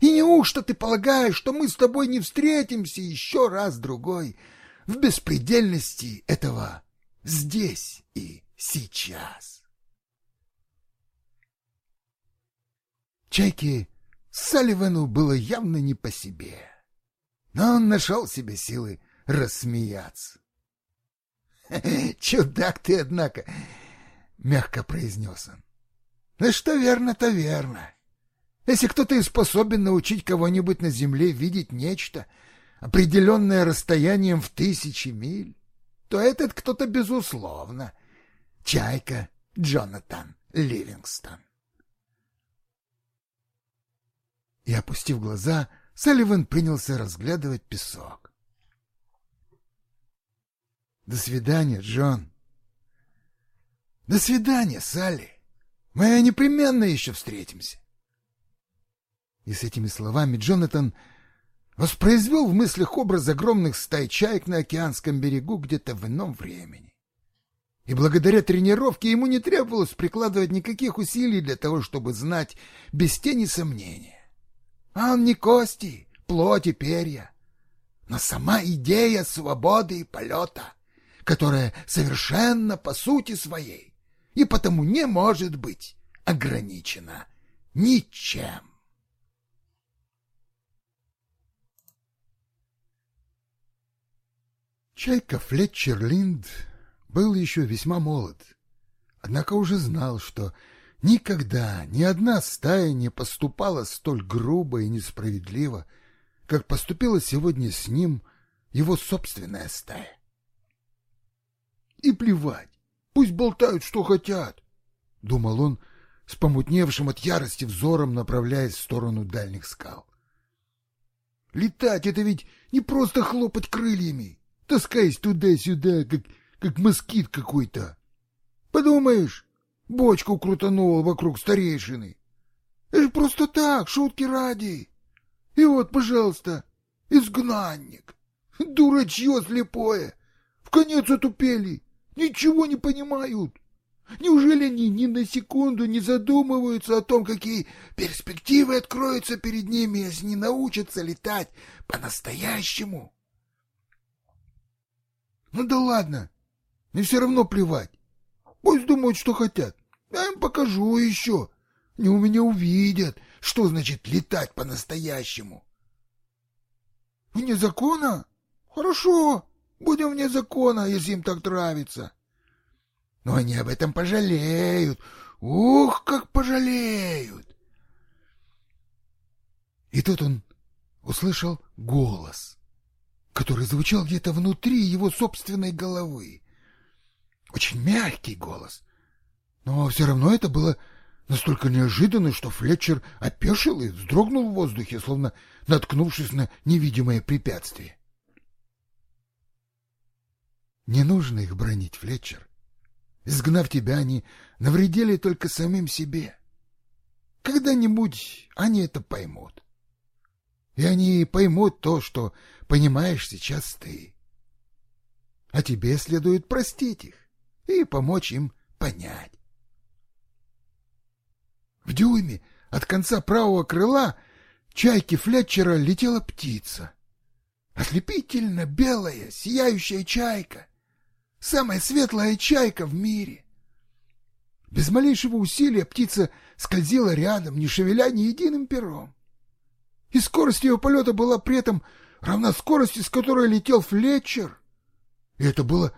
И неужто ты полагаешь, что мы с тобой не встретимся еще раз-другой в беспредельности этого здесь и сейчас. Чайке Салливану было явно не по себе, но он нашел себе силы рассмеяться. «Чудак ты, однако!» — мягко произнес он. «Ну что верно, то верно. Если кто-то и способен научить кого-нибудь на земле видеть нечто, определенное расстоянием в тысячи миль, то этот кто-то, безусловно, Чайка Джонатан Ливингстон. И, опустив глаза, Салливан принялся разглядывать песок. «До свидания, Джон!» «До свидания, Салли! Мы непременно еще встретимся!» И с этими словами Джонатан воспроизвел в мыслях образ огромных стай чаек на океанском берегу где-то в ином времени. И благодаря тренировке ему не требовалось прикладывать никаких усилий для того, чтобы знать без тени сомнения. А он не кости, плоть и перья, но сама идея свободы и полета, которая совершенно по сути своей и потому не может быть ограничена ничем. Чайка Флетчер Линд был еще весьма молод, однако уже знал, что никогда ни одна стая не поступала столь грубо и несправедливо, как поступила сегодня с ним его собственная стая. И плевать, пусть болтают, что хотят, — думал он, с помутневшим от ярости взором направляясь в сторону дальних скал. Летать — это ведь не просто хлопать крыльями, таскаясь туда-сюда, как как москит какой-то. Подумаешь, бочку крутанул вокруг старейшины. Это же просто так, шутки ради. И вот, пожалуйста, изгнанник. Дурачье слепое. В конец отупели. Ничего не понимают. Неужели они ни на секунду не задумываются о том, какие перспективы откроются перед ними, если не научатся летать по-настоящему? Ну да ладно, мне все равно плевать. Пусть думают, что хотят. Я им покажу еще. Они у меня увидят, что значит летать по-настоящему. Вне закона? Хорошо, будем вне закона, если им так нравится. Но они об этом пожалеют. Ух, как пожалеют! И тут он услышал голос, который звучал где-то внутри его собственной головы очень мягкий голос. Но все равно это было настолько неожиданный, что Флетчер опешил и вздрогнул в воздухе, словно наткнувшись на невидимое препятствие. Не нужно их бронить, Флетчер. Изгнав тебя, они навредили только самим себе. Когда-нибудь они это поймут. И они поймут то, что понимаешь сейчас ты. А тебе следует простить их и помочь им понять. В дюйме от конца правого крыла чайки Флетчера летела птица. Ослепительно белая, сияющая чайка. Самая светлая чайка в мире. Без малейшего усилия птица скользила рядом, не шевеля ни единым пером. И скорость ее полета была при этом равна скорости, с которой летел Флетчер. И это было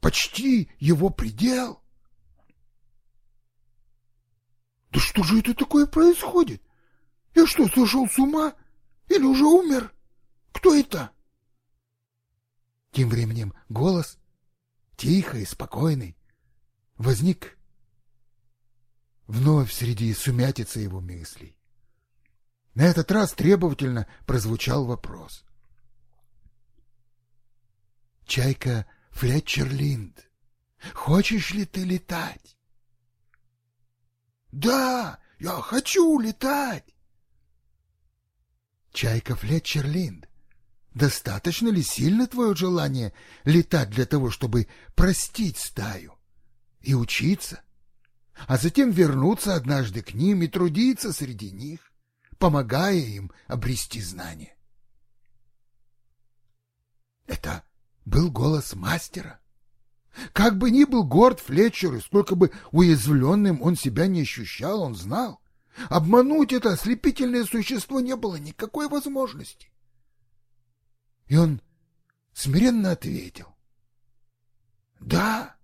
почти его предел. Да что же это такое происходит? Я что, сошел с ума? Или уже умер? Кто это? Тем временем голос, тихий и спокойный, возник вновь среди сумятицы его мыслей. На этот раз требовательно прозвучал вопрос. «Чайка Флетчер-Линд, хочешь ли ты летать?» «Да, я хочу летать!» «Чайка Флетчер-Линд, достаточно ли сильно твое желание летать для того, чтобы простить стаю и учиться, а затем вернуться однажды к ним и трудиться среди них, помогая им обрести знания?» Это был голос мастера. Как бы ни был горд Флетчер, и сколько бы уязвленным он себя не ощущал, он знал. Обмануть это ослепительное существо не было никакой возможности. И он смиренно ответил. «Да».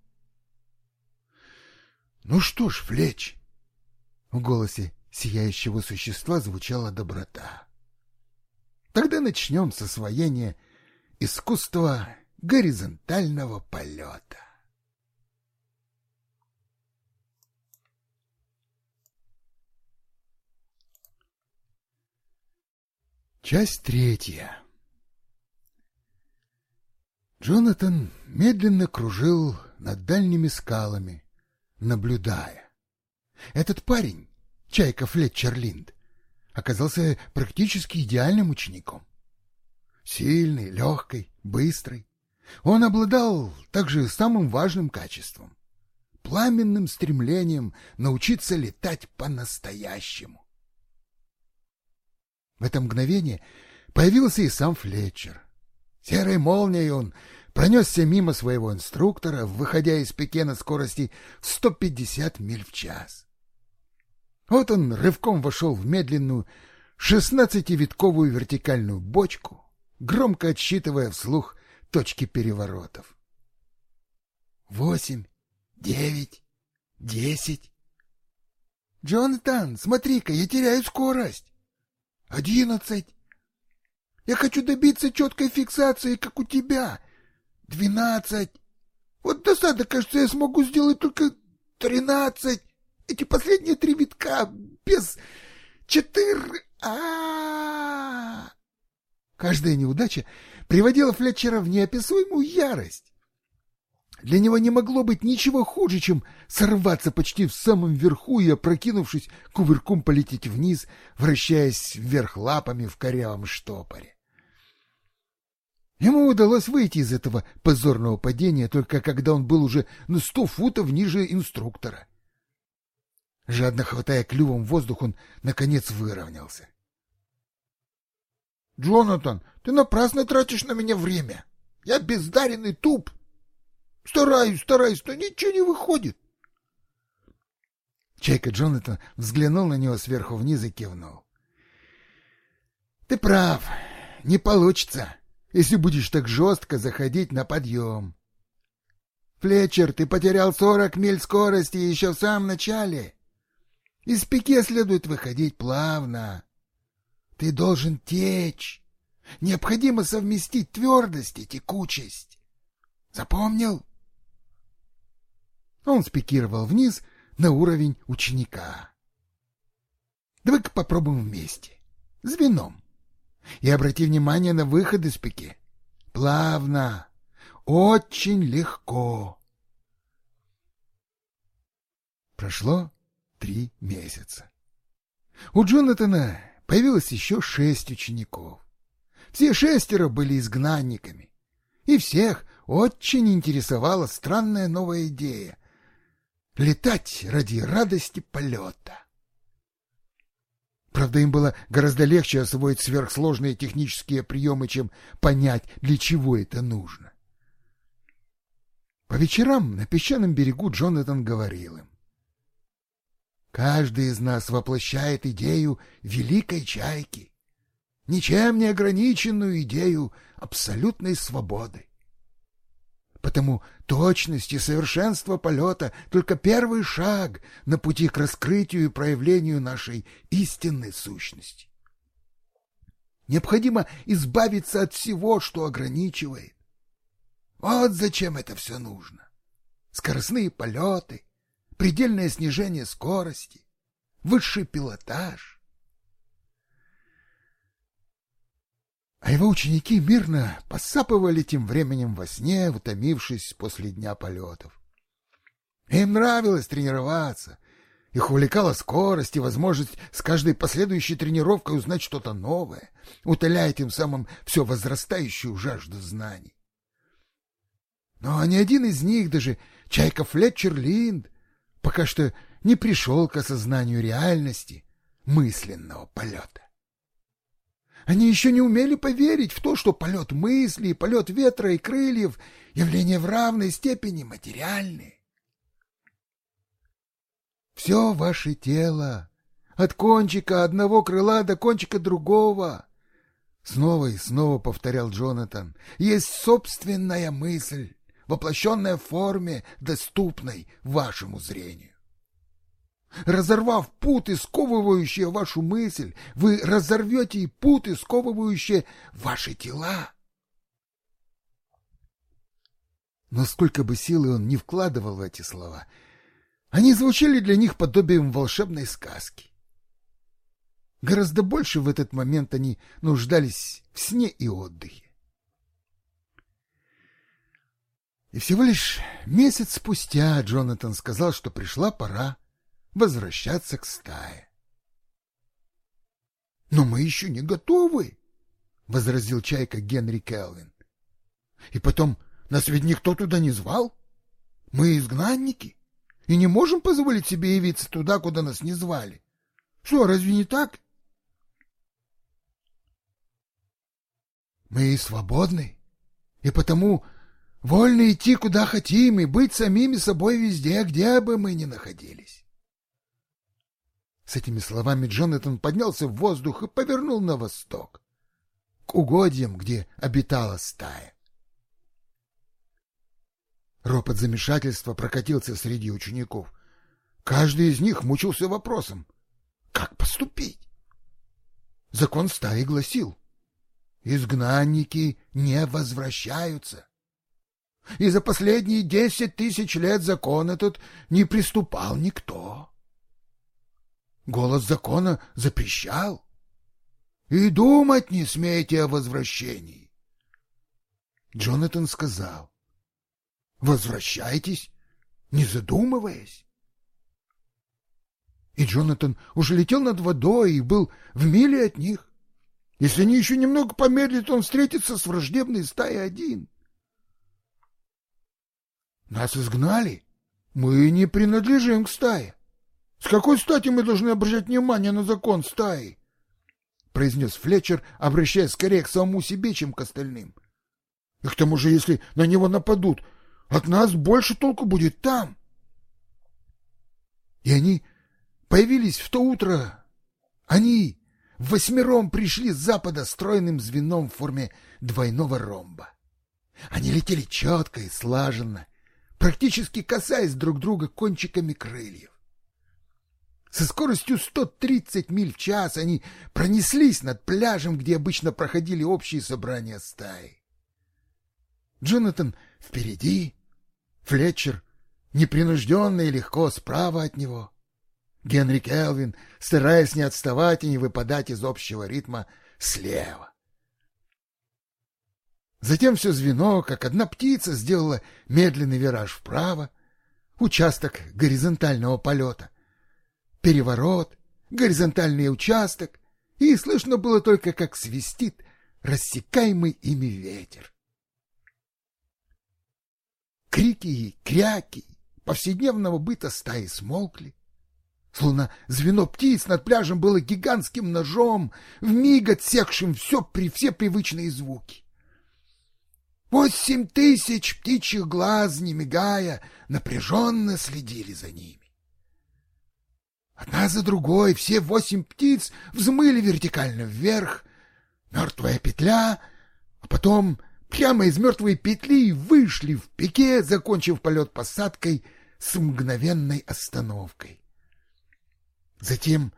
«Ну что ж, Флетч», — в голосе сияющего существа звучала доброта. «Тогда начнем с освоения искусства горизонтального полета. Часть третья. Джонатан медленно кружил над дальними скалами, наблюдая. Этот парень, Чайка Флетчер Линд, оказался практически идеальным учеником. Сильный, легкий, быстрый, он обладал также самым важным качеством — пламенным стремлением научиться летать по-настоящему. В это мгновение появился и сам Флетчер. Серой молнией он пронесся мимо своего инструктора, выходя из пике на скорости в 150 миль в час. Вот он рывком вошел в медленную шестнадцативитковую вертикальную бочку, громко отсчитывая вслух точки переворотов. Восемь, девять, десять. Джонатан, смотри-ка, я теряю скорость. Одиннадцать. Я хочу добиться четкой фиксации, как у тебя. Двенадцать. Вот досада, кажется, я смогу сделать только тринадцать. Эти последние три витка без четыр... А, -а, -а, Каждая неудача приводила Флетчера в неописуемую ярость. Для него не могло быть ничего хуже, чем сорваться почти в самом верху и, опрокинувшись, кувырком полететь вниз, вращаясь вверх лапами в корявом штопоре. Ему удалось выйти из этого позорного падения только когда он был уже на сто футов ниже инструктора. Жадно хватая клювом воздух, он, наконец, выровнялся. — Джонатан, ты напрасно тратишь на меня время. Я бездаренный туп. Стараюсь, стараюсь, но ничего не выходит. Чайка Джонатан взглянул на него сверху вниз и кивнул. — Ты прав, не получится, если будешь так жестко заходить на подъем. Флетчер, ты потерял сорок миль скорости еще в самом начале. Из пике следует выходить плавно. Ты должен течь. Необходимо совместить твердость и текучесть. Запомнил? Он спикировал вниз на уровень ученика. Давай-ка попробуем вместе. С вином. И обрати внимание на выходы с пике. Плавно. Очень легко. Прошло три месяца. У Джонатана появилось еще шесть учеников. Все шестеро были изгнанниками. И всех очень интересовала странная новая идея — летать ради радости полета. Правда, им было гораздо легче освоить сверхсложные технические приемы, чем понять, для чего это нужно. По вечерам на песчаном берегу Джонатан говорил им. Каждый из нас воплощает идею великой чайки, ничем не ограниченную идею абсолютной свободы. Потому точность и совершенство полета — только первый шаг на пути к раскрытию и проявлению нашей истинной сущности. Необходимо избавиться от всего, что ограничивает. Вот зачем это все нужно. Скоростные полеты, предельное снижение скорости, высший пилотаж. А его ученики мирно посапывали тем временем во сне, утомившись после дня полетов. Им нравилось тренироваться. Их увлекала скорость и возможность с каждой последующей тренировкой узнать что-то новое, утоляя тем самым все возрастающую жажду знаний. Но ни один из них, даже Чайка Флетчер Линд, пока что не пришел к осознанию реальности мысленного полета. Они еще не умели поверить в то, что полет мысли, полет ветра и крыльев — явления в равной степени материальные. Все ваше тело, от кончика одного крыла до кончика другого, снова и снова повторял Джонатан, есть собственная мысль, воплощенная в форме, доступной вашему зрению. Разорвав путы, сковывающие вашу мысль, вы разорвете и путы, сковывающие ваши тела. Но сколько бы силы он не вкладывал в эти слова, они звучали для них подобием волшебной сказки. Гораздо больше в этот момент они нуждались в сне и отдыхе. И всего лишь месяц спустя Джонатан сказал, что пришла пора возвращаться к стае. — Но мы еще не готовы, — возразил чайка Генри Келвин. — И потом, нас ведь никто туда не звал. Мы изгнанники и не можем позволить себе явиться туда, куда нас не звали. Что, разве не так? — Мы свободны, и потому Вольно идти куда хотим и быть самими собой везде, где бы мы ни находились. С этими словами Джонатан поднялся в воздух и повернул на восток, к угодьям, где обитала стая. Ропот замешательства прокатился среди учеников. Каждый из них мучился вопросом, как поступить? Закон стаи гласил, изгнанники не возвращаются и за последние десять тысяч лет закон этот не приступал никто. Голос закона запрещал. И думать не смейте о возвращении. Джонатан сказал, возвращайтесь, не задумываясь. И Джонатан уже летел над водой и был в миле от них. Если они еще немного помедлят, он встретится с враждебной стаей один. Нас изгнали. Мы не принадлежим к стае. С какой стати мы должны обращать внимание на закон стаи? произнес Флетчер, обращаясь скорее к самому себе, чем к остальным. И к тому же, если на него нападут, от нас больше толку будет там. И они появились в то утро. Они восьмером пришли с запада стройным звеном в форме двойного ромба. Они летели четко и слаженно, практически касаясь друг друга кончиками крыльев. Со скоростью 130 миль в час они пронеслись над пляжем, где обычно проходили общие собрания стаи. Джонатан впереди, Флетчер непринужденно и легко справа от него. Генри Келвин, стараясь не отставать и не выпадать из общего ритма, слева. Затем все звено, как одна птица, сделала медленный вираж вправо, участок горизонтального полета, переворот, горизонтальный участок, и слышно было только, как свистит рассекаемый ими ветер. Крики и кряки повседневного быта стаи смолкли, словно звено птиц над пляжем было гигантским ножом, вмиг отсекшим все, при, все привычные звуки. Восемь тысяч птичьих глаз, не мигая, напряженно следили за ними. Одна за другой все восемь птиц взмыли вертикально вверх, мертвая петля, а потом прямо из мертвой петли вышли в пике, закончив полет посадкой с мгновенной остановкой. Затем,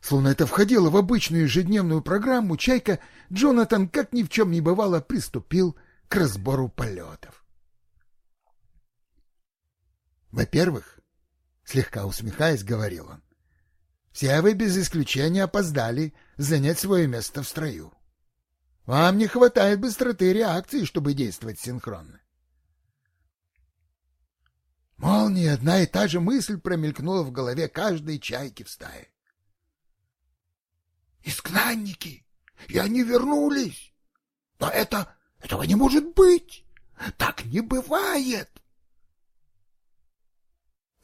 словно это входило в обычную ежедневную программу, Чайка Джонатан, как ни в чем не бывало, приступил к разбору полетов. Во-первых, слегка усмехаясь, говорил он, все вы без исключения опоздали занять свое место в строю. Вам не хватает быстроты реакции, чтобы действовать синхронно. Молния одна и та же мысль промелькнула в голове каждой чайки в стае. «Изгнанники! И они вернулись! Но это этого не может быть! Так не бывает!»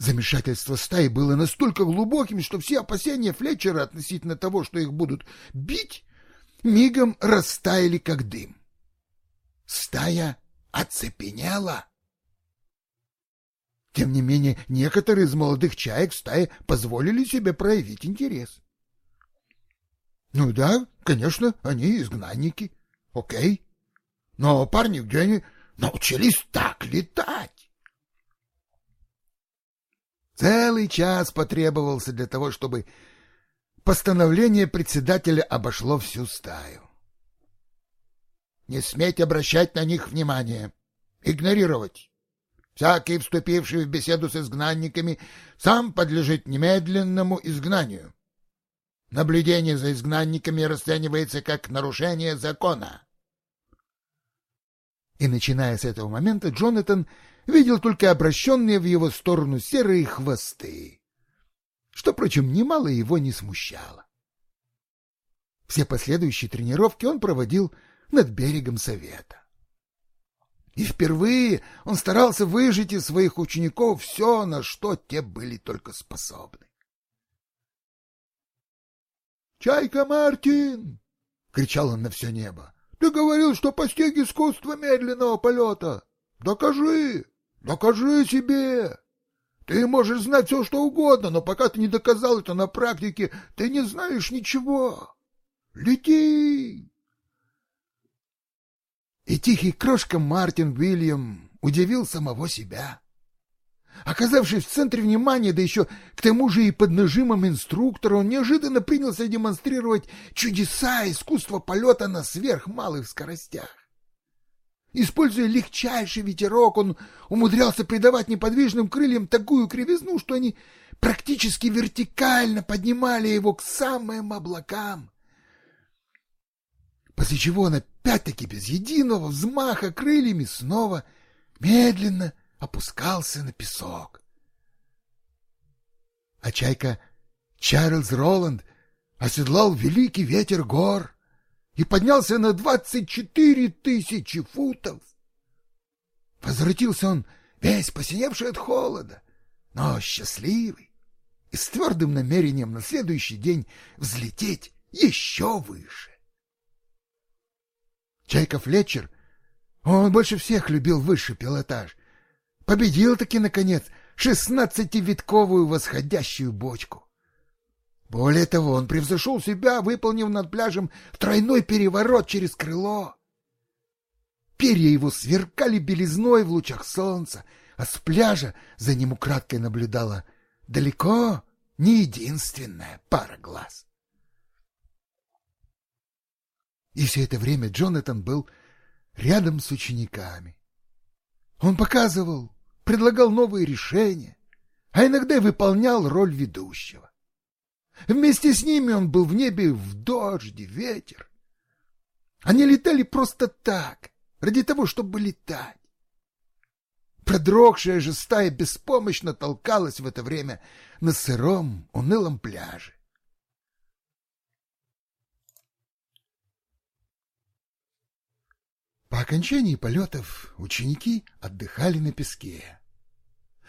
Замешательство стаи было настолько глубоким, что все опасения Флетчера относительно того, что их будут бить, мигом растаяли, как дым. Стая оцепенела. Тем не менее, некоторые из молодых чаек в стае позволили себе проявить интерес. Ну да, конечно, они изгнанники. Окей. Но парни где они научились так летать? Целый час потребовался для того, чтобы постановление председателя обошло всю стаю. Не сметь обращать на них внимание. Игнорировать. Всякий, вступивший в беседу с изгнанниками, сам подлежит немедленному изгнанию. Наблюдение за изгнанниками расценивается как нарушение закона. И начиная с этого момента Джонатан видел только обращенные в его сторону серые хвосты, что, впрочем, немало его не смущало. Все последующие тренировки он проводил над берегом Совета. И впервые он старался выжить из своих учеников все, на что те были только способны. «Чайка Мартин!» — кричал он на все небо. «Ты говорил, что постиг искусство медленного полета. Докажи! Докажи себе! Ты можешь знать все, что угодно, но пока ты не доказал это на практике, ты не знаешь ничего. Лети!» И тихий крошка Мартин Уильям удивил самого себя. Оказавшись в центре внимания, да еще к тому же и под нажимом инструктора, он неожиданно принялся демонстрировать чудеса искусства полета на сверхмалых скоростях. Используя легчайший ветерок, он умудрялся придавать неподвижным крыльям такую кривизну, что они практически вертикально поднимали его к самым облакам после чего он опять-таки без единого взмаха крыльями снова медленно опускался на песок. А чайка Чарльз Роланд оседлал великий ветер гор и поднялся на двадцать четыре тысячи футов. Возвратился он весь посиневший от холода, но счастливый и с твердым намерением на следующий день взлететь еще выше. Чайка Флетчер, он больше всех любил высший пилотаж. Победил-таки, наконец, шестнадцативитковую восходящую бочку. Более того, он превзошел себя, выполнив над пляжем тройной переворот через крыло. Перья его сверкали белизной в лучах солнца, а с пляжа за ним украдкой наблюдала далеко не единственная пара глаз. И все это время Джонатан был рядом с учениками. Он показывал, предлагал новые решения, а иногда выполнял роль ведущего. Вместе с ними он был в небе в дождь, ветер. Они летали просто так, ради того, чтобы летать. Продрогшая же стая беспомощно толкалась в это время на сыром, унылом пляже. По окончании полетов ученики отдыхали на песке.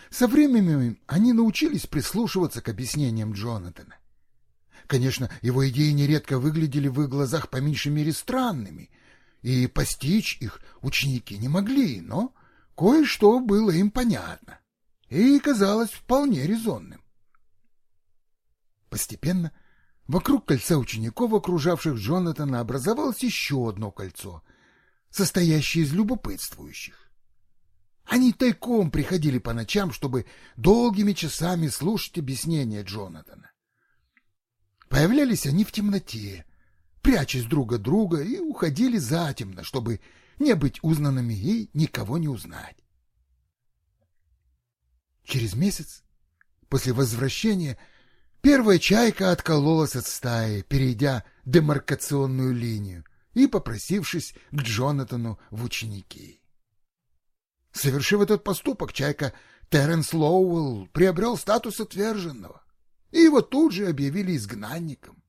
Со временем они научились прислушиваться к объяснениям Джонатана. Конечно, его идеи нередко выглядели в их глазах по меньшей мере странными, и постичь их ученики не могли, но кое-что было им понятно и казалось вполне резонным. Постепенно вокруг кольца учеников, окружавших Джонатана, образовалось еще одно кольцо, состоящие из любопытствующих. Они тайком приходили по ночам, чтобы долгими часами слушать объяснения Джонатана. Появлялись они в темноте, прячась друг от друга, и уходили затемно, чтобы не быть узнанными и никого не узнать. Через месяц, после возвращения, первая чайка откололась от стаи, перейдя демаркационную линию, и попросившись к Джонатану в ученики. Совершив этот поступок, чайка Терренс Лоуэлл приобрел статус отверженного, и его тут же объявили изгнанником.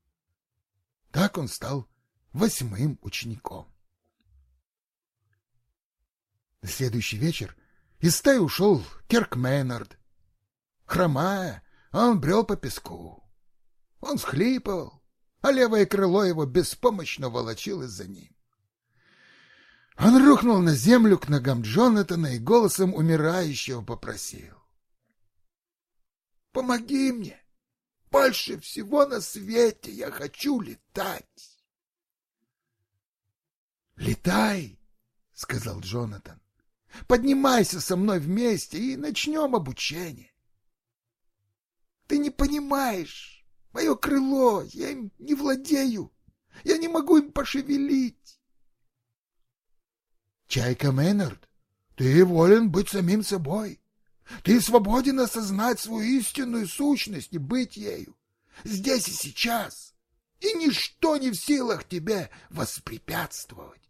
Так он стал восьмым учеником. На следующий вечер из стаи ушел Керк Мейнард. Хромая, он брел по песку. Он схлипывал, а левое крыло его беспомощно волочилось за ним. Он рухнул на землю к ногам Джонатана и голосом умирающего попросил. «Помоги мне! Больше всего на свете я хочу летать!» «Летай!» — сказал Джонатан. «Поднимайся со мной вместе и начнем обучение!» «Ты не понимаешь!» Мое крыло, я им не владею. Я не могу им пошевелить. Чайка Мэннард, ты волен быть самим собой. Ты свободен осознать свою истинную сущность и быть ею. Здесь и сейчас. И ничто не в силах тебе воспрепятствовать.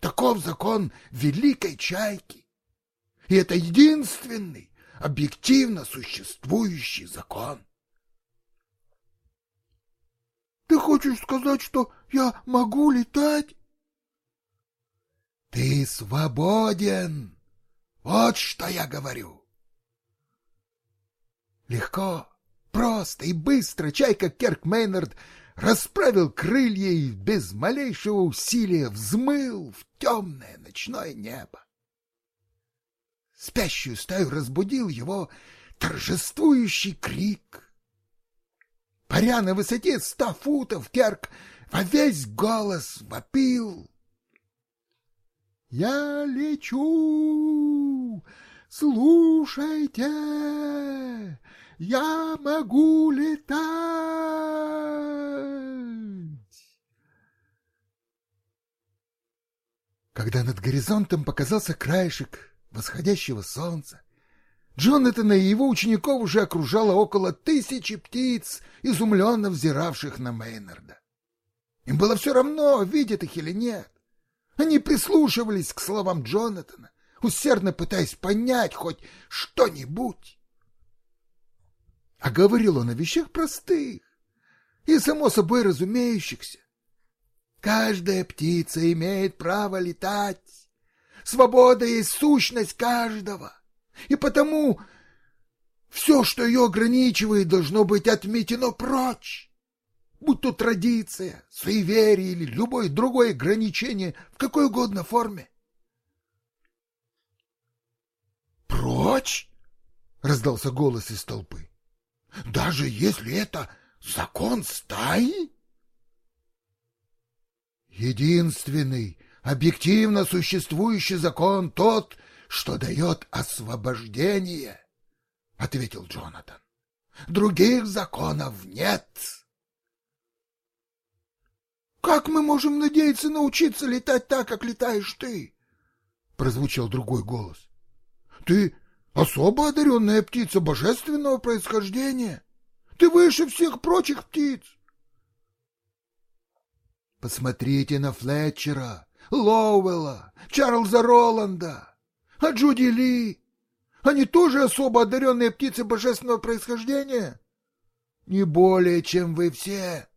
Таков закон великой чайки. И это единственный, объективно существующий закон. Ты хочешь сказать, что я могу летать? Ты свободен. Вот что я говорю. Легко, просто и быстро чайка Керк Мейнард расправил крылья и без малейшего усилия взмыл в темное ночное небо. Спящую стаю разбудил его торжествующий крик. Паря на высоте ста футов, Керк во весь голос вопил. «Я лечу! Слушайте! Я могу летать!» Когда над горизонтом показался краешек восходящего солнца, Джонатана и его учеников уже окружало около тысячи птиц, изумленно взиравших на Мейнарда. Им было все равно, видят их или нет. Они прислушивались к словам Джонатана, усердно пытаясь понять хоть что-нибудь. А говорил он о вещах простых и, само собой, разумеющихся. Каждая птица имеет право летать. Свобода есть сущность каждого. И потому все, что ее ограничивает, должно быть отметено прочь. Будь то традиция, суеверие или любое другое ограничение в какой угодно форме. «Прочь!» — раздался голос из толпы. «Даже если это закон стаи?» «Единственный, объективно существующий закон тот, что дает освобождение, — ответил Джонатан. — Других законов нет. — Как мы можем надеяться научиться летать так, как летаешь ты? — прозвучал другой голос. — Ты особо одаренная птица божественного происхождения. Ты выше всех прочих птиц. Посмотрите на Флетчера, Лоуэлла, Чарльза Роланда, а Джуди Ли. Они тоже особо одаренные птицы божественного происхождения? Не более, чем вы все,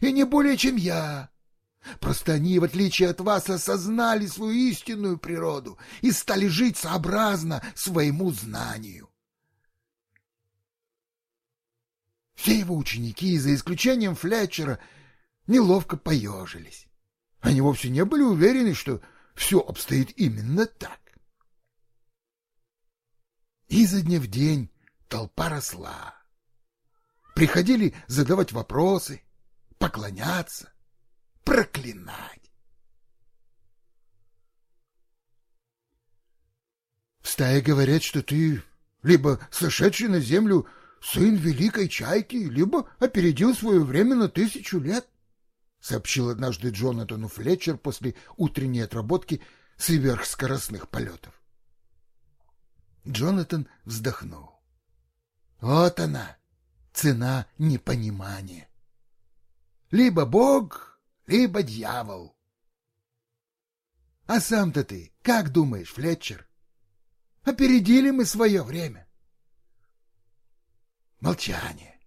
и не более, чем я. Просто они, в отличие от вас, осознали свою истинную природу и стали жить сообразно своему знанию. Все его ученики, за исключением Флетчера, неловко поежились. Они вовсе не были уверены, что все обстоит именно так. И за дня в день толпа росла. Приходили задавать вопросы, поклоняться, проклинать. В стае говорят, что ты либо сошедший на землю сын великой чайки, либо опередил свое время на тысячу лет сообщил однажды Джонатану Флетчер после утренней отработки сверхскоростных полетов. Джонатан вздохнул. Вот она, цена непонимания. Либо Бог, либо дьявол. А сам-то ты как думаешь, Флетчер? Опередили мы свое время. Молчание.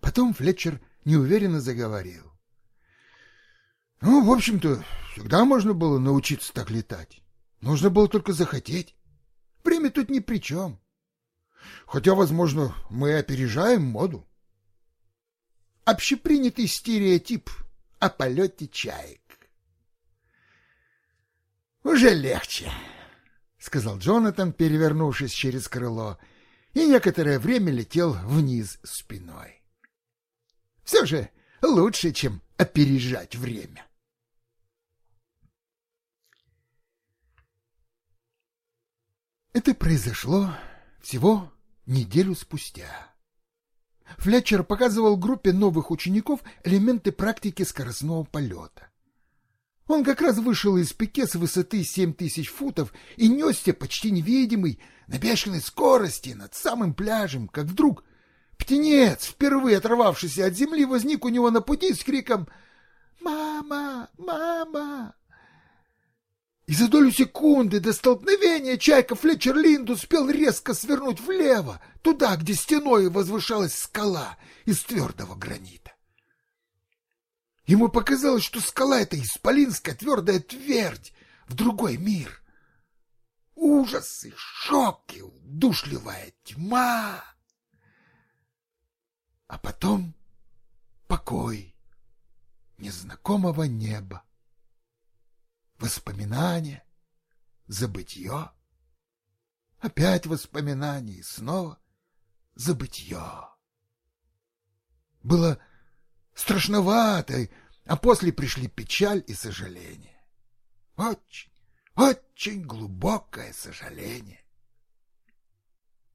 Потом Флетчер неуверенно заговорил. Ну, в общем-то, всегда можно было научиться так летать. Нужно было только захотеть. Время тут ни при чем. Хотя, возможно, мы опережаем моду. Общепринятый стереотип о полете чаек. «Уже легче», — сказал Джонатан, перевернувшись через крыло, и некоторое время летел вниз спиной. «Все же лучше, чем опережать время». Это произошло всего неделю спустя. Флетчер показывал группе новых учеников элементы практики скоростного полета. Он как раз вышел из пике с высоты семь тысяч футов и несся почти невидимый на бешеной скорости над самым пляжем, как вдруг птенец, впервые оторвавшийся от земли, возник у него на пути с криком «Мама! Мама!» И за долю секунды до столкновения чайка Флетчер Линд успел резко свернуть влево, туда, где стеной возвышалась скала из твердого гранита. Ему показалось, что скала — это исполинская твердая твердь в другой мир. Ужасы, шоки, удушливая тьма. А потом покой незнакомого неба воспоминания, забытье, опять воспоминания и снова забытье. Было страшновато, а после пришли печаль и сожаление. Очень, очень глубокое сожаление.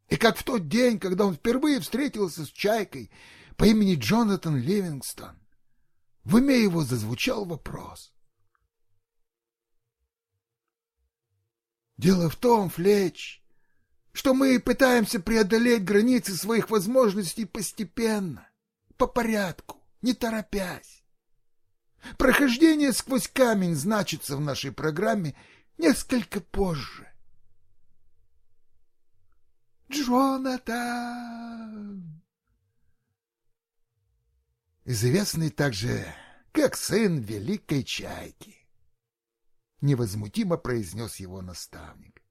И как в тот день, когда он впервые встретился с Чайкой по имени Джонатан Ливингстон, в уме его зазвучал вопрос. Дело в том, Флеч, что мы пытаемся преодолеть границы своих возможностей постепенно, по порядку, не торопясь. Прохождение сквозь камень значится в нашей программе несколько позже. Джонатан! Известный также как сын Великой Чайки невозмутимо произнес его наставник.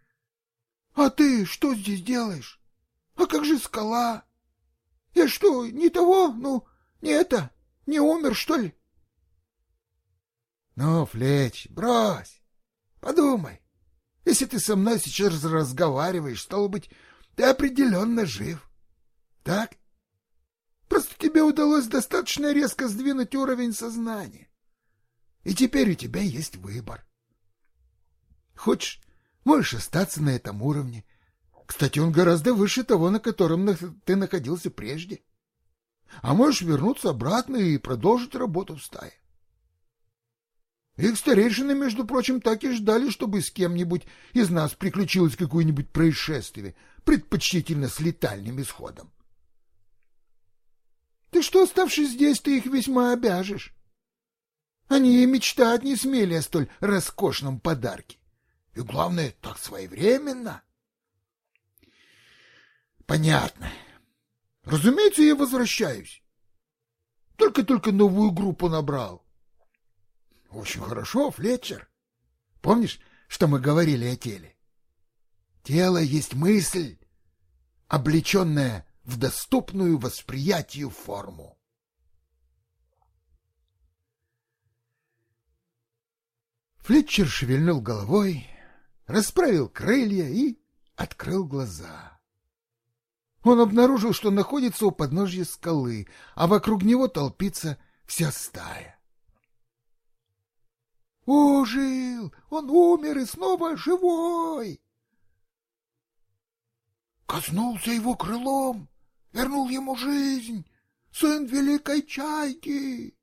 — А ты что здесь делаешь? А как же скала? Я что, не того, ну, не это, не умер, что ли? — Ну, Флеч, брось, подумай. Если ты со мной сейчас разговариваешь, стало быть, ты определенно жив. Так? Просто тебе удалось достаточно резко сдвинуть уровень сознания. И теперь у тебя есть выбор. Хочешь, можешь остаться на этом уровне. Кстати, он гораздо выше того, на котором ты находился прежде. А можешь вернуться обратно и продолжить работу в стае. Их старейшины, между прочим, так и ждали, чтобы с кем-нибудь из нас приключилось какое-нибудь происшествие, предпочтительно с летальным исходом. Ты что, оставшись здесь, ты их весьма обяжешь. Они и мечтать не смели о столь роскошном подарке. И главное, так своевременно. Понятно. Разумеется, я возвращаюсь. Только-только новую группу набрал. Очень хорошо, Флетчер. Помнишь, что мы говорили о теле? Тело есть мысль, облеченная в доступную восприятию форму. Флетчер шевельнул головой, расправил крылья и открыл глаза. Он обнаружил, что находится у подножья скалы, а вокруг него толпится вся стая. «Ожил! Он умер и снова живой!» Коснулся его крылом, вернул ему жизнь, сын великой чайки.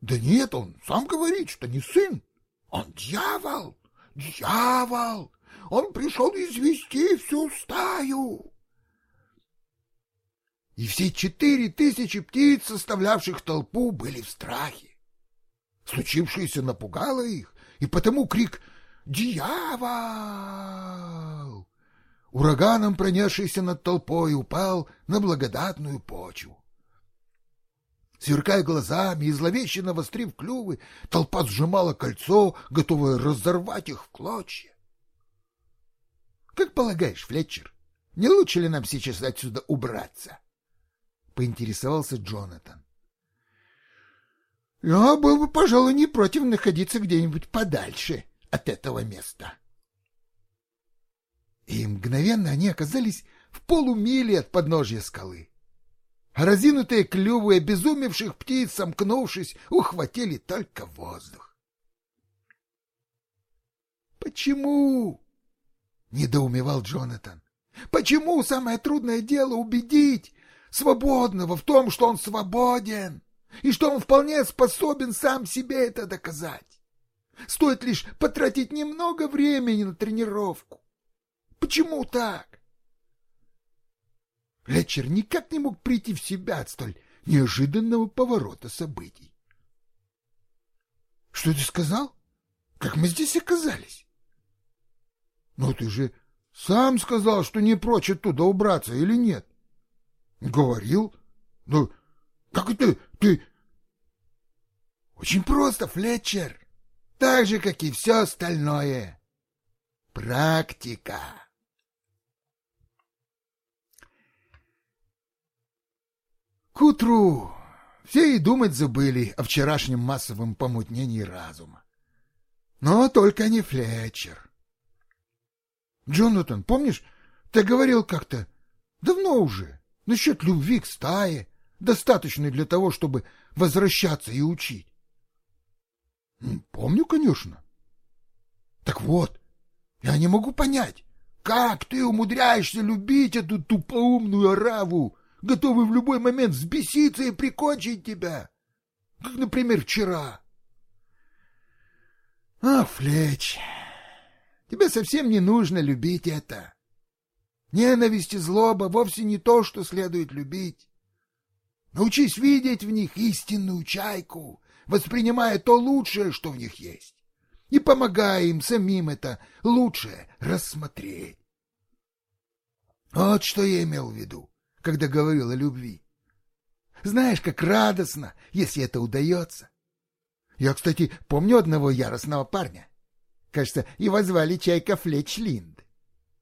Да нет, он сам говорит, что не сын, он дьявол, дьявол. Он пришел извести всю стаю. И все четыре тысячи птиц, составлявших толпу, были в страхе. Случившееся напугало их, и потому крик «Дьявол!» ураганом пронесшийся над толпой упал на благодатную почву. Сверкая глазами и зловеще навострив клювы, толпа сжимала кольцо, готовая разорвать их в клочья. — Как полагаешь, Флетчер, не лучше ли нам сейчас отсюда убраться? — поинтересовался Джонатан. — Я был бы, пожалуй, не против находиться где-нибудь подальше от этого места. И мгновенно они оказались в полумиле от подножья скалы. Разинутые клювы обезумевших птиц, сомкнувшись, ухватили только воздух. «Почему?» — недоумевал Джонатан. «Почему самое трудное дело убедить свободного в том, что он свободен, и что он вполне способен сам себе это доказать? Стоит лишь потратить немного времени на тренировку. Почему так?» Летчер никак не мог прийти в себя от столь неожиданного поворота событий. — Что ты сказал? Как мы здесь оказались? — Ну, ты же сам сказал, что не прочь оттуда убраться, или нет? — Говорил. Ну, как это ты... — Очень просто, Флетчер. Так же, как и все остальное. Практика. Утру все и думать забыли о вчерашнем массовом помутнении разума. Но только не Флетчер. Джонатан, помнишь, ты говорил как-то давно уже насчет любви к стае, достаточной для того, чтобы возвращаться и учить? Помню, конечно. Так вот, я не могу понять, как ты умудряешься любить эту тупоумную ораву, готовый в любой момент взбеситься и прикончить тебя, как, например, вчера. Ах, Флеч, тебе совсем не нужно любить это. Ненависть и злоба вовсе не то, что следует любить. Научись видеть в них истинную чайку, воспринимая то лучшее, что в них есть, и помогая им самим это лучшее рассмотреть. Вот что я имел в виду когда говорил о любви. Знаешь, как радостно, если это удается. Я, кстати, помню одного яростного парня. Кажется, его звали Чайка Флетчлинд.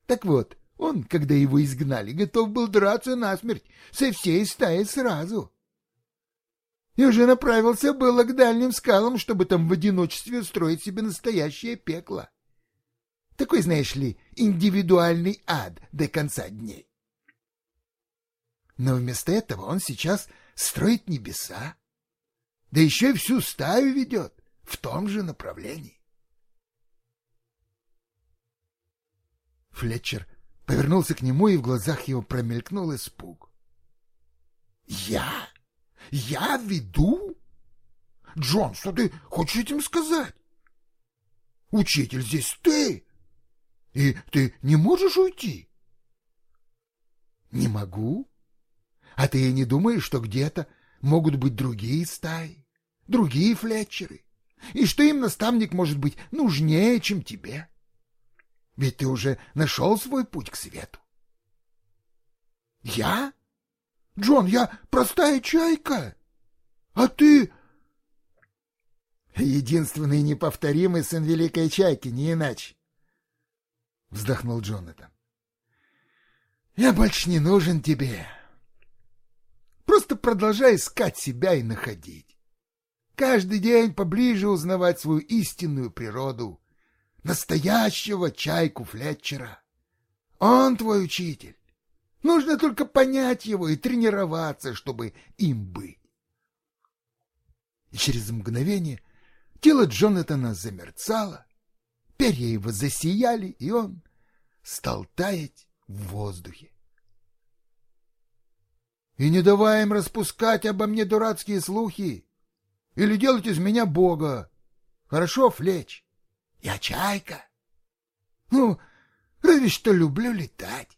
Так вот, он, когда его изгнали, готов был драться насмерть со всей стаей сразу. И уже направился было к дальним скалам, чтобы там в одиночестве устроить себе настоящее пекло. Такой, знаешь ли, индивидуальный ад до конца дней. Но вместо этого он сейчас строит небеса, да еще и всю стаю ведет в том же направлении. Флетчер повернулся к нему, и в глазах его промелькнул испуг. «Я? Я веду? Джон, что ты хочешь этим сказать? Учитель здесь ты, и ты не можешь уйти?» «Не могу, А ты не думаешь, что где-то могут быть другие стаи, другие флетчеры, и что им наставник может быть нужнее, чем тебе? Ведь ты уже нашел свой путь к свету. Я? Джон, я простая чайка. А ты... Единственный неповторимый сын великой чайки, не иначе. Вздохнул Джонатан. Я больше не нужен тебе. Просто продолжай искать себя и находить. Каждый день поближе узнавать свою истинную природу, настоящего чайку Флетчера. Он твой учитель. Нужно только понять его и тренироваться, чтобы им быть. И через мгновение тело Джонатана замерцало, перья его засияли, и он стал таять в воздухе. И не давай им распускать обо мне дурацкие слухи или делать из меня бога. Хорошо, Флеч? Я чайка. Ну, разве что люблю летать.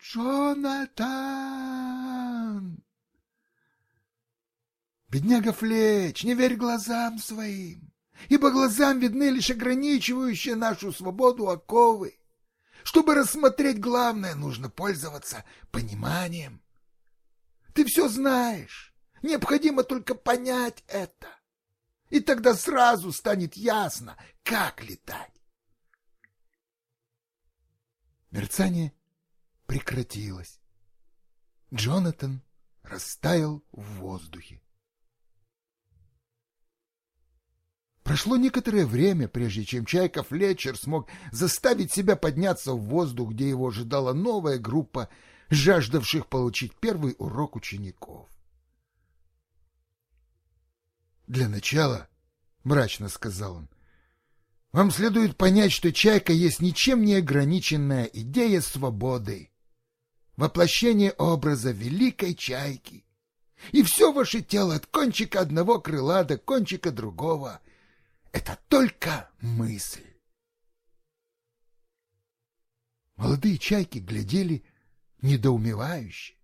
Джонатан! Бедняга Флеч, не верь глазам своим, ибо глазам видны лишь ограничивающие нашу свободу оковы. Чтобы рассмотреть главное, нужно пользоваться пониманием. Ты все знаешь, необходимо только понять это. И тогда сразу станет ясно, как летать. Мерцание прекратилось. Джонатан растаял в воздухе. Прошло некоторое время, прежде чем Чайка Флетчер смог заставить себя подняться в воздух, где его ожидала новая группа жаждавших получить первый урок учеников. «Для начала, — мрачно сказал он, — вам следует понять, что Чайка есть ничем не ограниченная идея свободы, воплощение образа великой Чайки, и все ваше тело от кончика одного крыла до кончика другого — это только мысль. Молодые чайки глядели недоумевающе.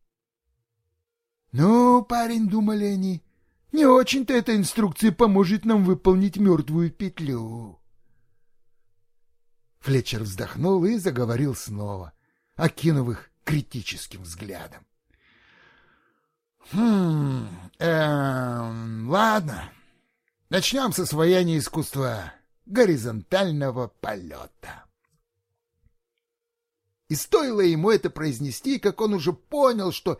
«Ну, парень, — думали они, — не очень-то эта инструкция поможет нам выполнить мертвую петлю». Флетчер вздохнул и заговорил снова, окинув их критическим взглядом. «Хм, эм, ладно, Начнем с освоения искусства горизонтального полета. И стоило ему это произнести, как он уже понял, что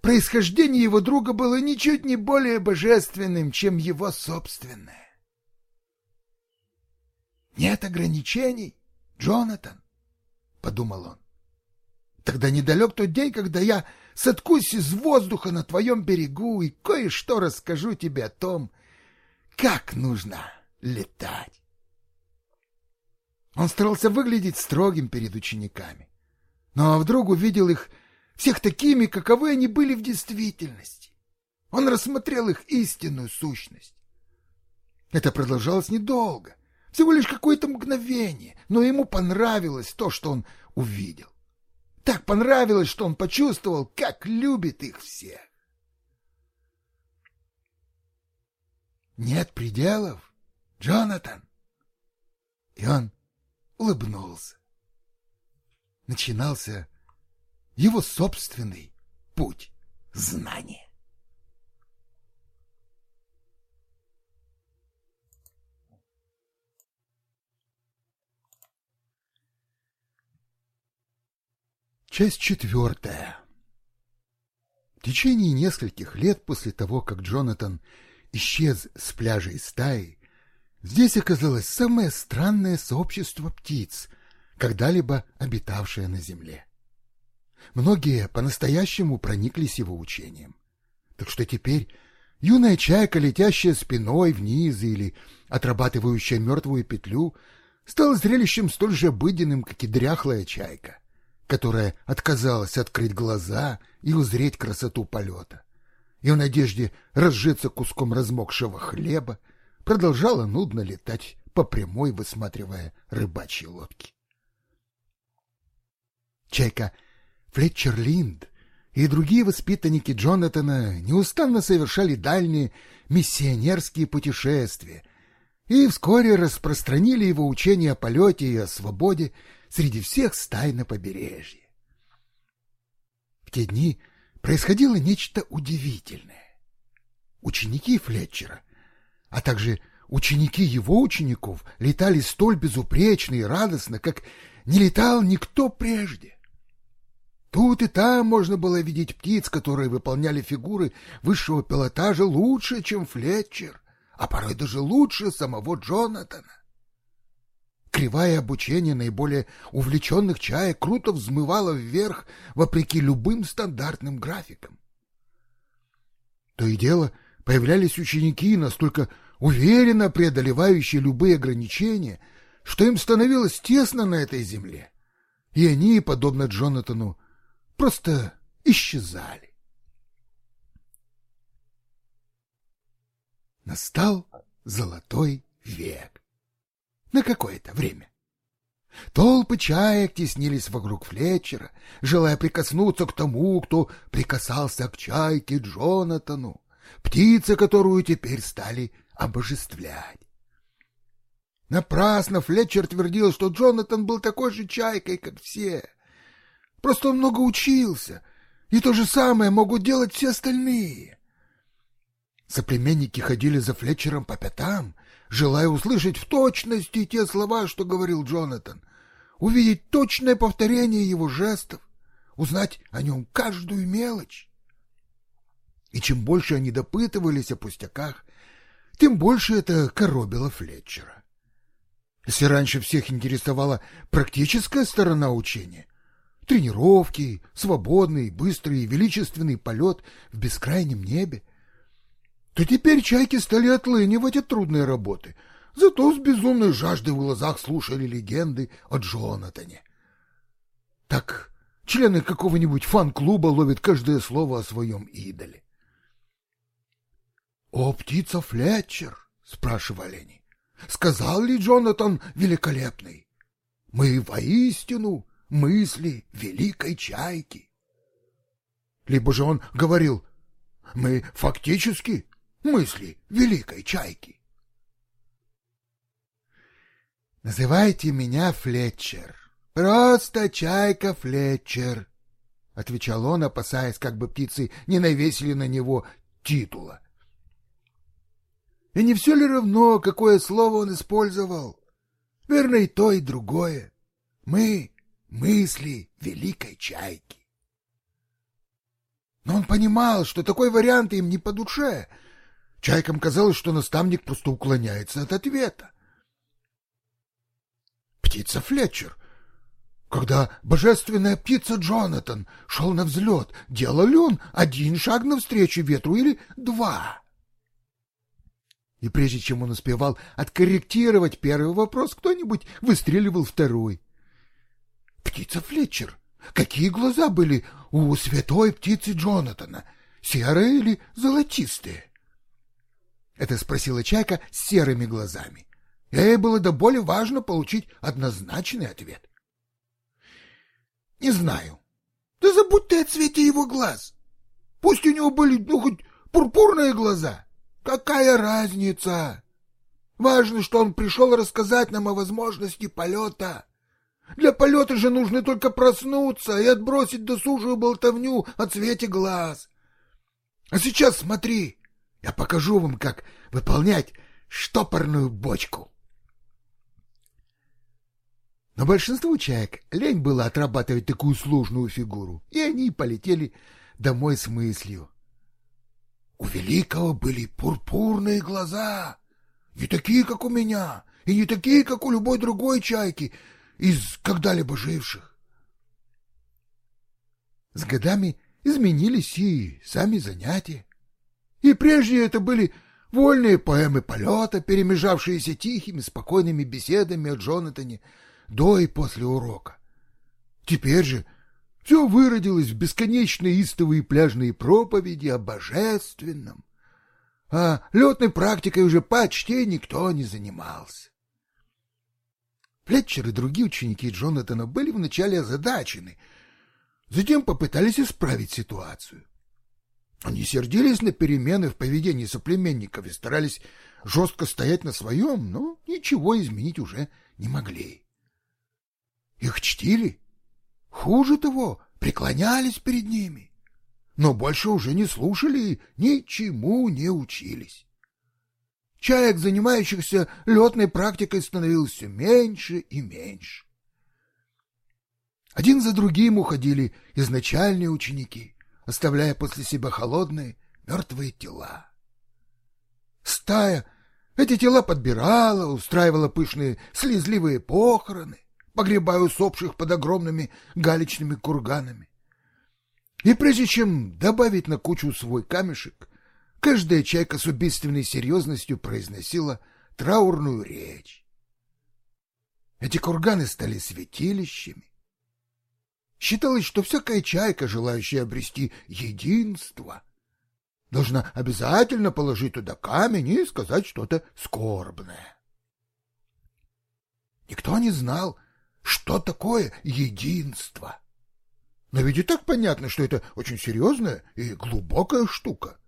происхождение его друга было ничуть не более божественным, чем его собственное. «Нет ограничений, Джонатан», — подумал он. «Тогда недалек тот день, когда я соткусь из воздуха на твоем берегу и кое-что расскажу тебе о том, как нужно летать. Он старался выглядеть строгим перед учениками, но вдруг увидел их всех такими, каковы они были в действительности. Он рассмотрел их истинную сущность. Это продолжалось недолго, всего лишь какое-то мгновение, но ему понравилось то, что он увидел. Так понравилось, что он почувствовал, как любит их всех. Нет пределов, Джонатан. И он улыбнулся. Начинался его собственный путь знания. Часть четвертая. В течение нескольких лет после того, как Джонатан исчез с пляжей стаи, здесь оказалось самое странное сообщество птиц, когда-либо обитавшее на земле. Многие по-настоящему прониклись его учением. Так что теперь юная чайка, летящая спиной вниз или отрабатывающая мертвую петлю, стала зрелищем столь же обыденным, как и дряхлая чайка, которая отказалась открыть глаза и узреть красоту полета и в надежде разжиться куском размокшего хлеба продолжала нудно летать по прямой, высматривая рыбачьи лодки. Чайка Флетчер Линд и другие воспитанники Джонатана неустанно совершали дальние миссионерские путешествия и вскоре распространили его учение о полете и о свободе среди всех стай на побережье. В те дни происходило нечто удивительное. Ученики Флетчера, а также ученики его учеников летали столь безупречно и радостно, как не летал никто прежде. Тут и там можно было видеть птиц, которые выполняли фигуры высшего пилотажа лучше, чем Флетчер, а порой даже лучше самого Джонатана. Кривая обучение наиболее увлеченных чаек круто взмывала вверх, вопреки любым стандартным графикам. То и дело появлялись ученики, настолько уверенно преодолевающие любые ограничения, что им становилось тесно на этой земле. И они, подобно Джонатану, просто исчезали. Настал золотой век. На какое-то время. Толпы чаек теснились вокруг Флетчера, желая прикоснуться к тому, кто прикасался к чайке Джонатану, птице, которую теперь стали обожествлять. Напрасно Флетчер твердил, что Джонатан был такой же чайкой, как все — Просто он много учился, и то же самое могут делать все остальные. Соплеменники ходили за Флетчером по пятам, желая услышать в точности те слова, что говорил Джонатан, увидеть точное повторение его жестов, узнать о нем каждую мелочь. И чем больше они допытывались о пустяках, тем больше это коробило Флетчера. Если раньше всех интересовала практическая сторона учения, тренировки, свободный, быстрый и величественный полет в бескрайнем небе, то теперь чайки стали отлынивать от трудной работы, зато с безумной жаждой в глазах слушали легенды о Джонатане. Так члены какого-нибудь фан-клуба ловят каждое слово о своем идоле. «О, птица Флетчер!» — спрашивали они. «Сказал ли Джонатан великолепный? Мы воистину мысли великой чайки. Либо же он говорил, мы фактически мысли великой чайки. «Называйте меня Флетчер. Просто чайка Флетчер», — отвечал он, опасаясь, как бы птицы не навесили на него титула. И не все ли равно, какое слово он использовал? Верно, и то, и другое. Мы мысли великой чайки. Но он понимал, что такой вариант им не по душе. Чайкам казалось, что наставник просто уклоняется от ответа. Птица Флетчер. Когда божественная птица Джонатан шел на взлет, делал ли он один шаг навстречу ветру или два? И прежде чем он успевал откорректировать первый вопрос, кто-нибудь выстреливал второй. Птица Флетчер. Какие глаза были у святой птицы Джонатана? Серые или золотистые? Это спросила Чайка с серыми глазами. Ей было до боли важно получить однозначный ответ. Не знаю. Да забудь ты о цвете его глаз. Пусть у него были, ну, хоть пурпурные глаза. Какая разница? Важно, что он пришел рассказать нам о возможности полета. Для полета же нужно только проснуться и отбросить досужую болтовню о цвете глаз. А сейчас смотри, я покажу вам, как выполнять штопорную бочку. Но большинству чаек лень было отрабатывать такую сложную фигуру, и они полетели домой с мыслью. У Великого были пурпурные глаза, не такие, как у меня, и не такие, как у любой другой чайки, из когда-либо живших. С годами изменились и сами занятия. И прежде это были вольные поэмы полета, перемежавшиеся тихими, спокойными беседами о Джонатане до и после урока. Теперь же все выродилось в бесконечные истовые пляжные проповеди о божественном, а летной практикой уже почти никто не занимался. Флетчер и другие ученики Джонатана были вначале озадачены. Затем попытались исправить ситуацию. Они сердились на перемены в поведении соплеменников и старались жестко стоять на своем, но ничего изменить уже не могли. Их чтили. Хуже того, преклонялись перед ними. Но больше уже не слушали и ничему не учились. Чаек, занимающихся летной практикой, становилось все меньше и меньше. Один за другим уходили изначальные ученики, оставляя после себя холодные, мертвые тела. Стая эти тела подбирала, устраивала пышные слезливые похороны, погребая усопших под огромными галечными курганами. И прежде чем добавить на кучу свой камешек, каждая чайка с убийственной серьезностью произносила траурную речь. Эти курганы стали святилищами. Считалось, что всякая чайка, желающая обрести единство, должна обязательно положить туда камень и сказать что-то скорбное. Никто не знал, что такое единство. Но ведь и так понятно, что это очень серьезная и глубокая штука.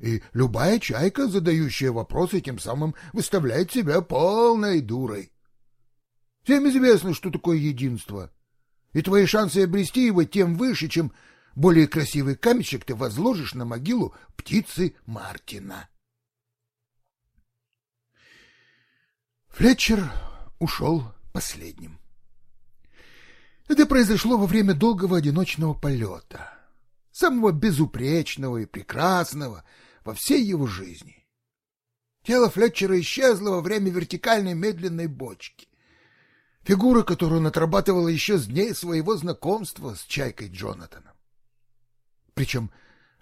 И любая чайка, задающая вопросы, тем самым выставляет себя полной дурой. Всем известно, что такое единство. И твои шансы обрести его тем выше, чем более красивый камешек ты возложишь на могилу птицы Мартина. Флетчер ушел последним. Это произошло во время долгого одиночного полета, самого безупречного и прекрасного во всей его жизни. Тело Флетчера исчезло во время вертикальной медленной бочки, фигура, которую он отрабатывал еще с дней своего знакомства с Чайкой Джонатаном. Причем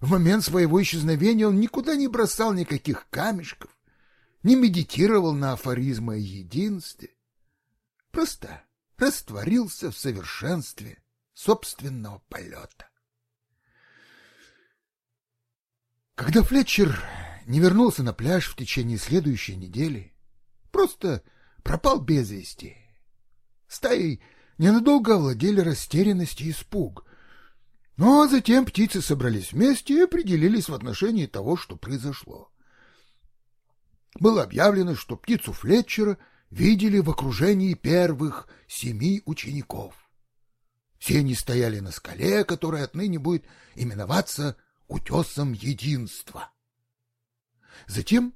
в момент своего исчезновения он никуда не бросал никаких камешков, не медитировал на афоризмы о единстве. Просто растворился в совершенстве собственного полета. Когда Флетчер не вернулся на пляж в течение следующей недели, просто пропал без вести. Стаи ненадолго овладели растерянность и испуг. Но затем птицы собрались вместе и определились в отношении того, что произошло. Было объявлено, что птицу Флетчера — видели в окружении первых семи учеников. Все они стояли на скале, которая отныне будет именоваться утесом единства. Затем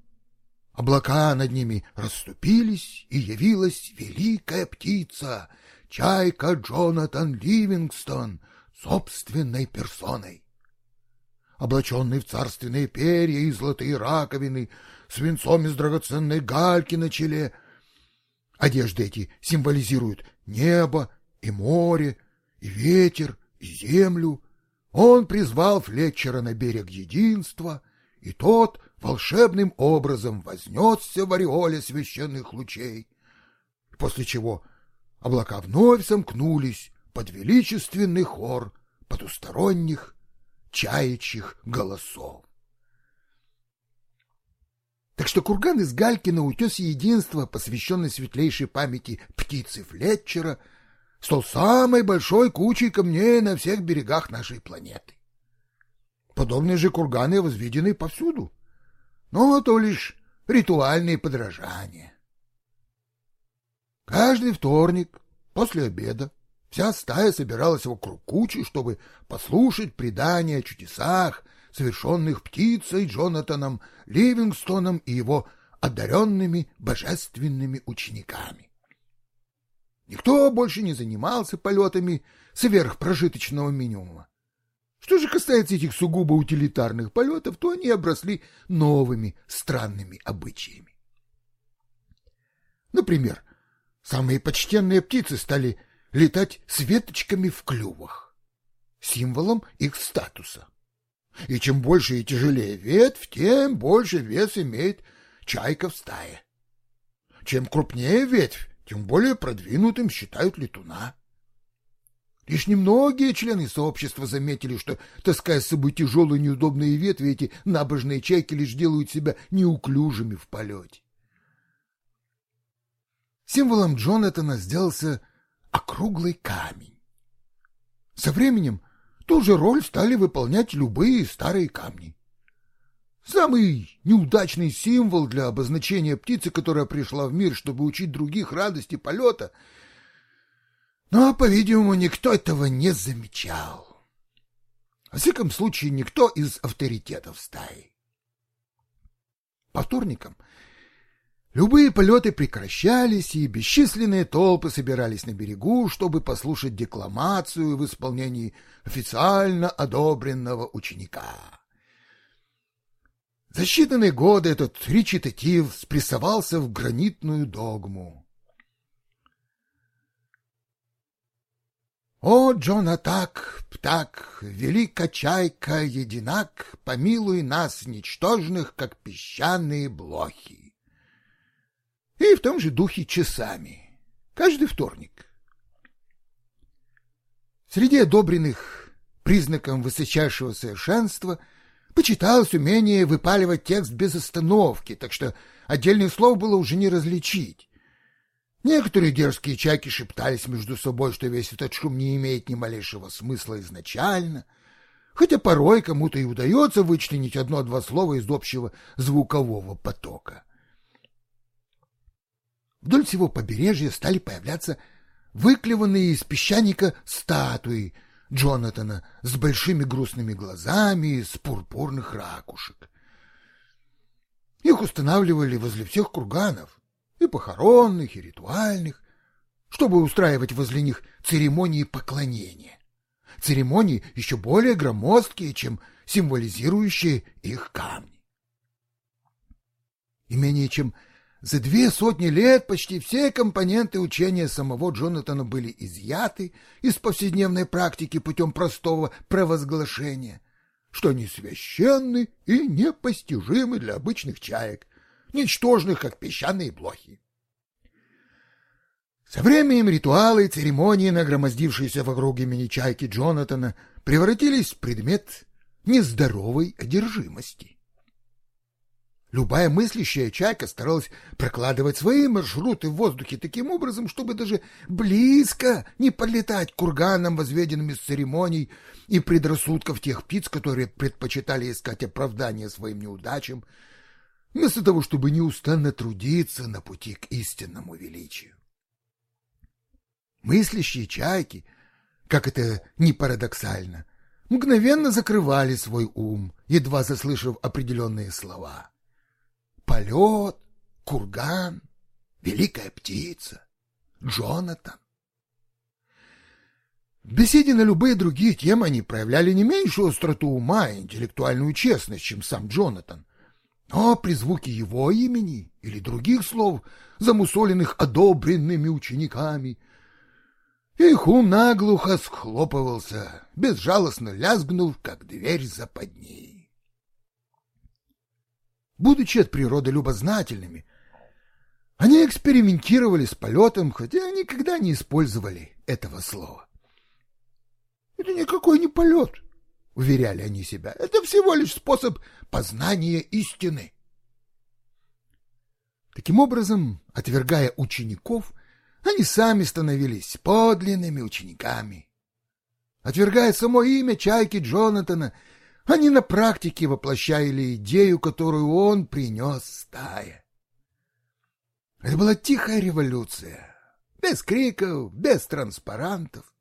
облака над ними расступились, и явилась великая птица, чайка Джонатан Ливингстон, собственной персоной. Облаченный в царственные перья и золотые раковины, свинцом из драгоценной гальки на челе — Одежды эти символизируют небо и море, и ветер, и землю. Он призвал Флетчера на берег единства, и тот волшебным образом вознесся в ореоле священных лучей, после чего облака вновь сомкнулись под величественный хор потусторонних чаячьих голосов. Так что курган из гальки на утесе единства, посвященный светлейшей памяти птицы Флетчера, стал самой большой кучей камней на всех берегах нашей планеты. Подобные же курганы возведены повсюду, но то лишь ритуальные подражания. Каждый вторник после обеда вся стая собиралась вокруг кучи, чтобы послушать предания о чудесах, совершенных птицей Джонатаном Ливингстоном и его одаренными божественными учениками. Никто больше не занимался полетами сверхпрожиточного минимума. Что же касается этих сугубо утилитарных полетов, то они обросли новыми странными обычаями. Например, самые почтенные птицы стали летать с веточками в клювах, символом их статуса. И чем больше и тяжелее ветвь, тем больше вес имеет чайка в стае. Чем крупнее ветвь, тем более продвинутым считают летуна. Лишь немногие члены сообщества заметили, что, таская с собой тяжелые неудобные ветви, эти набожные чайки лишь делают себя неуклюжими в полете. Символом Джонатана сделался округлый камень. Со временем Ту же роль стали выполнять любые старые камни. Самый неудачный символ для обозначения птицы, которая пришла в мир, чтобы учить других радости полета. Но, по-видимому, никто этого не замечал. Во всяком случае, никто из авторитетов стаи. По вторникам любые полеты прекращались, и бесчисленные толпы собирались на берегу, чтобы послушать декламацию в исполнении официально одобренного ученика. За считанные годы этот речитатив спрессовался в гранитную догму. О, Джонатак, птак, велика чайка, единак, помилуй нас, ничтожных, как песчаные блохи. И в том же духе часами, каждый вторник. Среди одобренных признаком высочайшего совершенства — Почиталось умение выпаливать текст без остановки, так что отдельных слов было уже не различить. Некоторые дерзкие чайки шептались между собой, что весь этот шум не имеет ни малейшего смысла изначально, хотя порой кому-то и удается вычленить одно-два слова из общего звукового потока. Вдоль всего побережья стали появляться выклеванные из песчаника статуи Джонатана с большими грустными глазами из пурпурных ракушек. Их устанавливали возле всех курганов, и похоронных, и ритуальных, чтобы устраивать возле них церемонии поклонения. Церемонии еще более громоздкие, чем символизирующие их камни. И менее чем за две сотни лет почти все компоненты учения самого Джонатана были изъяты из повседневной практики путем простого провозглашения, что они священны и непостижимы для обычных чаек, ничтожных, как песчаные блохи. Со временем ритуалы и церемонии, нагромоздившиеся вокруг имени чайки Джонатана, превратились в предмет нездоровой одержимости. Любая мыслящая чайка старалась прокладывать свои маршруты в воздухе таким образом, чтобы даже близко не подлетать к курганам, возведенным из церемоний и предрассудков тех птиц, которые предпочитали искать оправдание своим неудачам, вместо того, чтобы неустанно трудиться на пути к истинному величию. Мыслящие чайки, как это ни парадоксально, мгновенно закрывали свой ум, едва заслышав определенные слова — полет, курган, великая птица, Джонатан. В беседе на любые другие темы они проявляли не меньшую остроту ума и интеллектуальную честность, чем сам Джонатан. Но при звуке его имени или других слов, замусоленных одобренными учениками, их ум наглухо схлопывался, безжалостно лязгнув, как дверь западни. Будучи от природы любознательными, они экспериментировали с полетом, хотя никогда не использовали этого слова. «Это никакой не полет», — уверяли они себя. «Это всего лишь способ познания истины». Таким образом, отвергая учеников, они сами становились подлинными учениками. Отвергая само имя чайки Джонатана они на практике воплощали идею, которую он принес стае. Это была тихая революция, без криков, без транспарантов.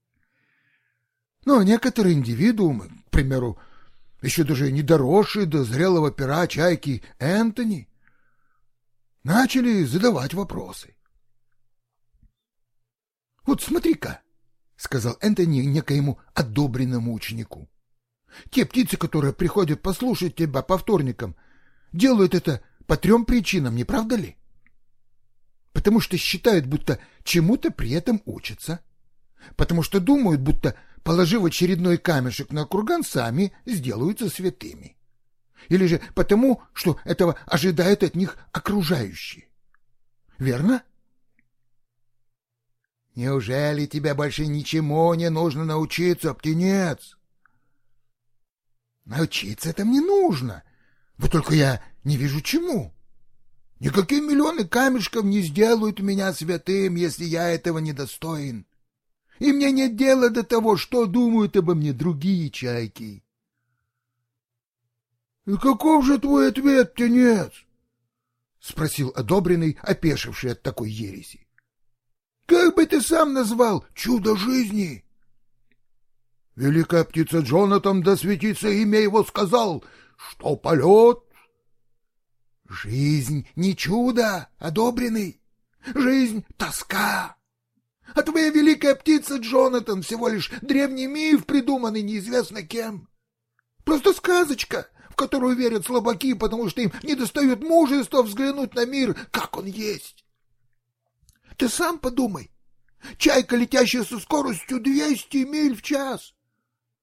Но некоторые индивидуумы, к примеру, еще даже не доросшие до зрелого пера чайки Энтони, начали задавать вопросы. «Вот смотри-ка», — сказал Энтони некоему одобренному ученику, те птицы, которые приходят послушать тебя по вторникам, делают это по трем причинам, не правда ли? Потому что считают, будто чему-то при этом учатся. Потому что думают, будто, положив очередной камешек на курган, сами сделаются святыми. Или же потому, что этого ожидают от них окружающие. Верно? Неужели тебе больше ничему не нужно научиться, птенец? Научиться это мне нужно. Вот только я не вижу чему. Никакие миллионы камешков не сделают меня святым, если я этого не достоин. И мне нет дела до того, что думают обо мне другие чайки. — И каков же твой ответ, птенец? — спросил одобренный, опешивший от такой ереси. — Как бы ты сам назвал чудо жизни? Великая птица Джонатан, да светится имя его, сказал, что полет... — Жизнь не чудо, одобренный. Жизнь — тоска. А твоя великая птица Джонатан всего лишь древний миф, придуманный неизвестно кем. Просто сказочка, в которую верят слабаки, потому что им недостает мужества взглянуть на мир, как он есть. Ты сам подумай. Чайка, летящая со скоростью 200 миль в час.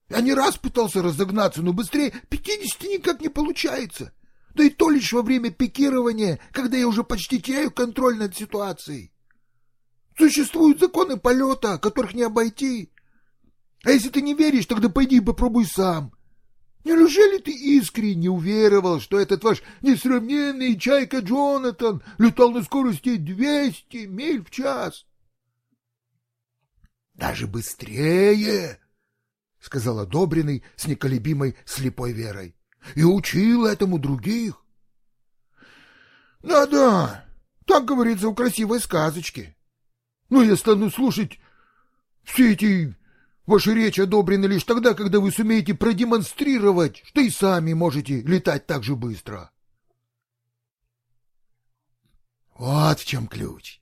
Я не раз пытался разогнаться, но быстрее 50 никак не получается. Да и то лишь во время пикирования, когда я уже почти теряю контроль над ситуацией. Существуют законы полета, которых не обойти. А если ты не веришь, тогда пойди и попробуй сам. Неужели ты искренне уверовал, что этот ваш несравненный чайка Джонатан летал на скорости 200 миль в час? — Даже быстрее, — сказал одобренный с неколебимой слепой верой, — и учил этому других. Да — Да-да, так говорится в красивой сказочке. Но я стану слушать все эти ваши речи одобрены лишь тогда, когда вы сумеете продемонстрировать, что и сами можете летать так же быстро. Вот в чем ключ.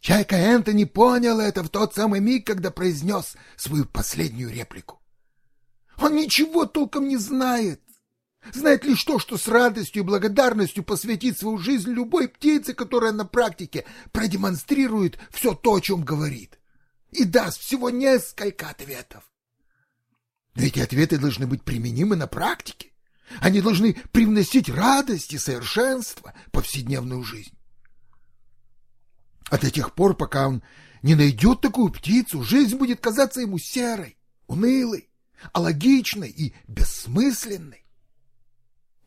Чайка Энтони понял это в тот самый миг, когда произнес свою последнюю реплику. Он ничего толком не знает. Знает лишь то, что с радостью и благодарностью посвятит свою жизнь любой птице, которая на практике продемонстрирует все то, о чем говорит, и даст всего несколько ответов. Но эти ответы должны быть применимы на практике. Они должны привносить радость и совершенство в повседневную жизнь. А до тех пор, пока он не найдет такую птицу, жизнь будет казаться ему серой, унылой, алогичной и бессмысленной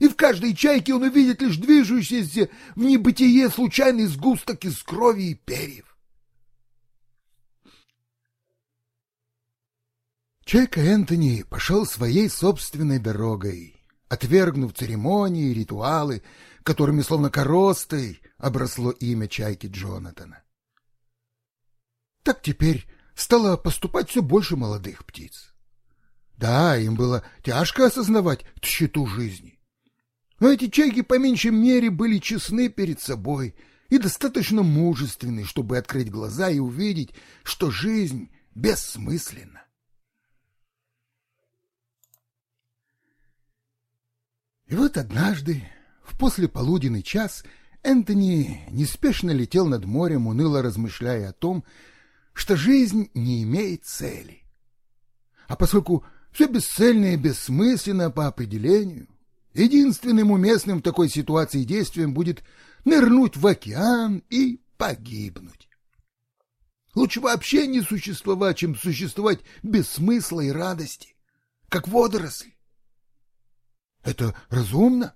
и в каждой чайке он увидит лишь движущийся в небытие случайный сгусток из крови и перьев. Чайка Энтони пошел своей собственной дорогой, отвергнув церемонии и ритуалы, которыми словно коростой обросло имя чайки Джонатана. Так теперь стало поступать все больше молодых птиц. Да, им было тяжко осознавать тщету жизни. Но эти чайки по меньшей мере были честны перед собой и достаточно мужественны, чтобы открыть глаза и увидеть, что жизнь бессмысленна. И вот однажды, в послеполуденный час, Энтони неспешно летел над морем, уныло размышляя о том, что жизнь не имеет цели. А поскольку все бесцельно и бессмысленно по определению, Единственным уместным в такой ситуации действием будет нырнуть в океан и погибнуть. Лучше вообще не существовать, чем существовать без смысла и радости, как водоросль. Это разумно.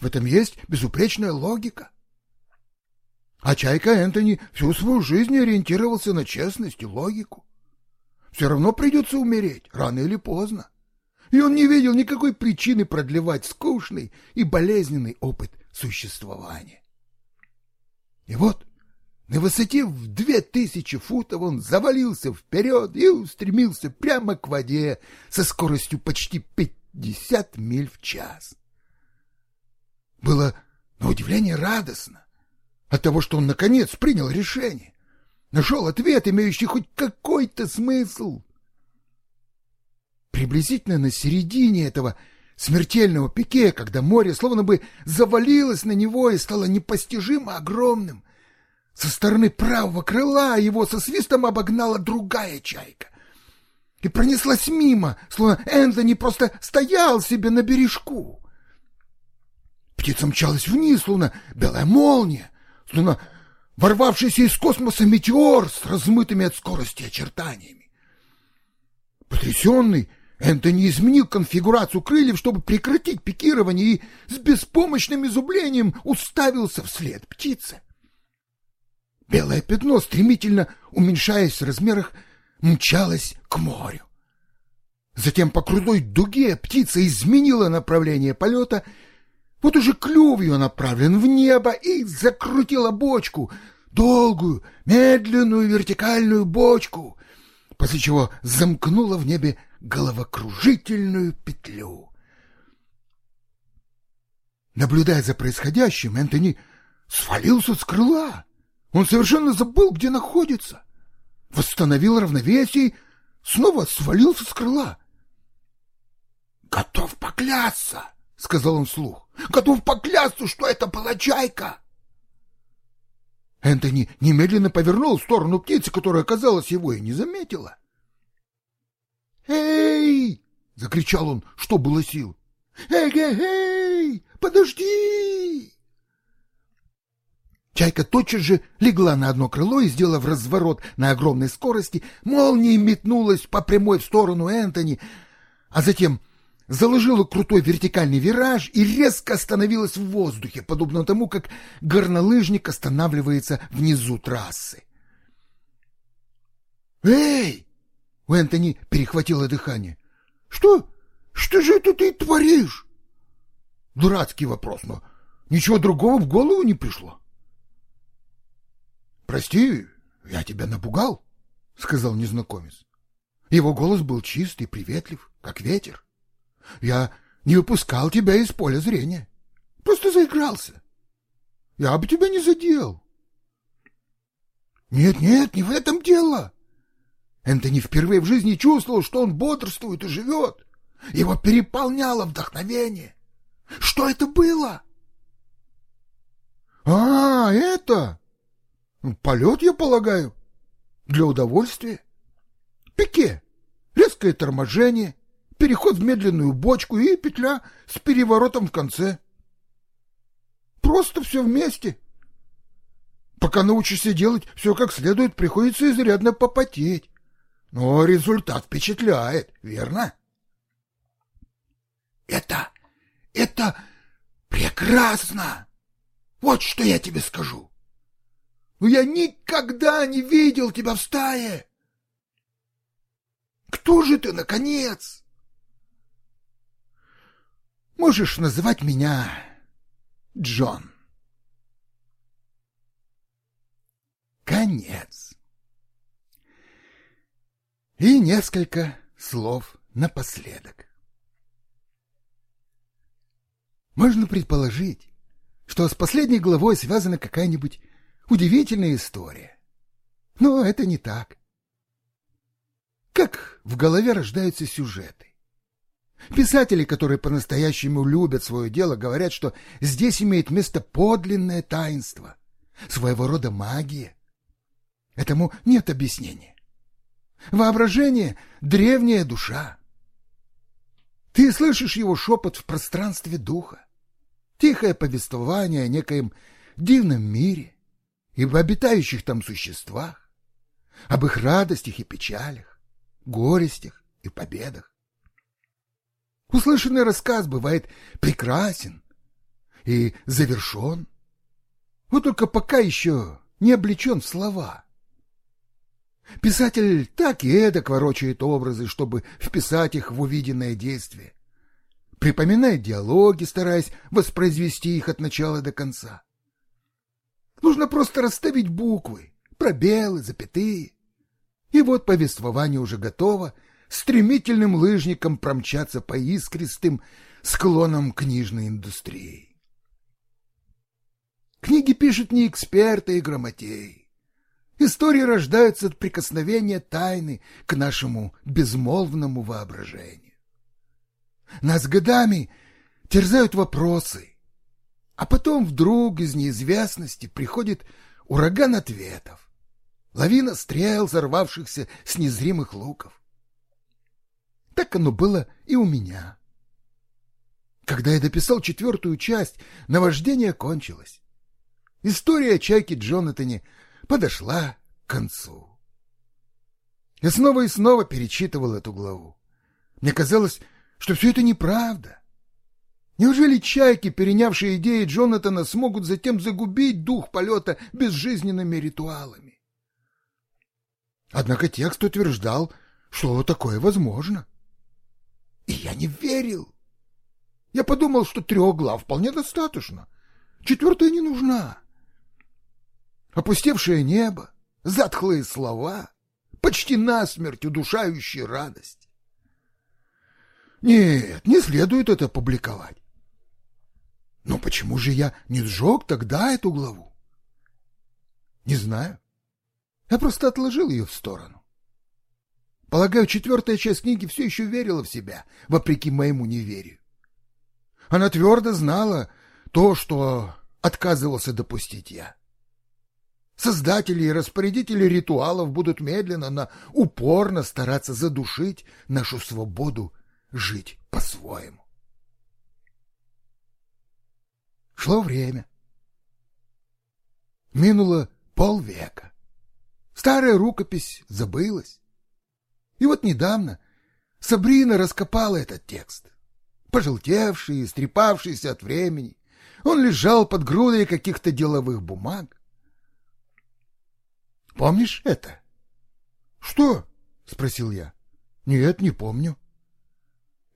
В этом есть безупречная логика. А Чайка Энтони всю свою жизнь ориентировался на честность и логику. Все равно придется умереть, рано или поздно и он не видел никакой причины продлевать скучный и болезненный опыт существования. И вот на высоте в две тысячи футов он завалился вперед и устремился прямо к воде со скоростью почти пятьдесят миль в час. Было на удивление радостно от того, что он наконец принял решение, нашел ответ, имеющий хоть какой-то смысл — Приблизительно на середине этого смертельного пике, когда море словно бы завалилось на него и стало непостижимо огромным, со стороны правого крыла его со свистом обогнала другая чайка и пронеслась мимо, словно Энтони просто стоял себе на бережку. Птица мчалась вниз, словно белая молния, словно ворвавшийся из космоса метеор с размытыми от скорости очертаниями. Потрясенный, Энтони изменил конфигурацию крыльев, чтобы прекратить пикирование, и с беспомощным изумлением уставился вслед птице. Белое пятно, стремительно уменьшаясь в размерах, мчалась к морю. Затем по крутой дуге птица изменила направление полета, вот уже клюв ее направлен в небо и закрутила бочку, долгую, медленную вертикальную бочку, после чего замкнула в небе головокружительную петлю. Наблюдая за происходящим, Энтони свалился с крыла. Он совершенно забыл, где находится. Восстановил равновесие снова свалился с крыла. «Готов поклясться!» — сказал он вслух. «Готов поклясться, что это была чайка!» Энтони немедленно повернул в сторону птицы, которая, казалось, его и не заметила. «Эй!» — закричал он, что было сил. «Эй-эй-эй! Подожди!» Чайка тотчас же легла на одно крыло и, сделав разворот на огромной скорости, молнией метнулась по прямой в сторону Энтони, а затем заложила крутой вертикальный вираж и резко остановилась в воздухе, подобно тому, как горнолыжник останавливается внизу трассы. «Эй!» — у Энтони перехватило дыхание. «Что? Что же это ты творишь?» Дурацкий вопрос, но ничего другого в голову не пришло. «Прости, я тебя напугал», — сказал незнакомец. Его голос был чист и приветлив, как ветер. Я не выпускал тебя из поля зрения. Просто заигрался. Я бы тебя не задел. Нет, нет, не в этом дело. Энтони впервые в жизни чувствовал, что он бодрствует и живет. Его переполняло вдохновение. Что это было? А, это... Полет, я полагаю. Для удовольствия. Пике. Резкое торможение переход в медленную бочку и петля с переворотом в конце. Просто все вместе. Пока научишься делать все как следует, приходится изрядно попотеть. Но результат впечатляет, верно? Это, это прекрасно! Вот что я тебе скажу. Но я никогда не видел тебя в стае. Кто же ты, наконец? Можешь называть меня Джон. Конец. И несколько слов напоследок. Можно предположить, что с последней главой связана какая-нибудь удивительная история. Но это не так. Как в голове рождаются сюжеты? Писатели, которые по-настоящему любят свое дело, говорят, что здесь имеет место подлинное таинство, своего рода магия. Этому нет объяснения. Воображение — древняя душа. Ты слышишь его шепот в пространстве духа, тихое повествование о некоем дивном мире и об обитающих там существах, об их радостях и печалях, горестях и победах. Услышанный рассказ бывает прекрасен и завершен, вот только пока еще не облечен в слова. Писатель так и эдак ворочает образы, чтобы вписать их в увиденное действие. Припоминает диалоги, стараясь воспроизвести их от начала до конца. Нужно просто расставить буквы, пробелы, запятые. И вот повествование уже готово, стремительным лыжником промчаться по искристым склонам книжной индустрии. Книги пишут не эксперты и грамотеи. Истории рождаются от прикосновения тайны к нашему безмолвному воображению. Нас годами терзают вопросы, а потом вдруг из неизвестности приходит ураган ответов, лавина стрел, взорвавшихся с незримых луков. Так оно было и у меня. Когда я дописал четвертую часть, наваждение кончилось. История о чайке Джонатане подошла к концу. Я снова и снова перечитывал эту главу. Мне казалось, что все это неправда. Неужели чайки, перенявшие идеи Джонатана, смогут затем загубить дух полета безжизненными ритуалами? Однако текст утверждал, что такое возможно. И я не верил. Я подумал, что трех глав вполне достаточно. Четвертая не нужна. Опустевшее небо, затхлые слова, почти насмерть удушающая радость. Нет, не следует это публиковать. Но почему же я не сжег тогда эту главу? Не знаю. Я просто отложил ее в сторону. Полагаю, четвертая часть книги все еще верила в себя, вопреки моему неверию. Она твердо знала то, что отказывался допустить я. Создатели и распорядители ритуалов будут медленно, но упорно стараться задушить нашу свободу жить по-своему. Шло время. Минуло полвека. Старая рукопись забылась. И вот недавно Сабрина раскопала этот текст. Пожелтевший, истрепавшийся от времени, он лежал под грудой каких-то деловых бумаг. «Помнишь это?» «Что?» — спросил я. «Нет, не помню».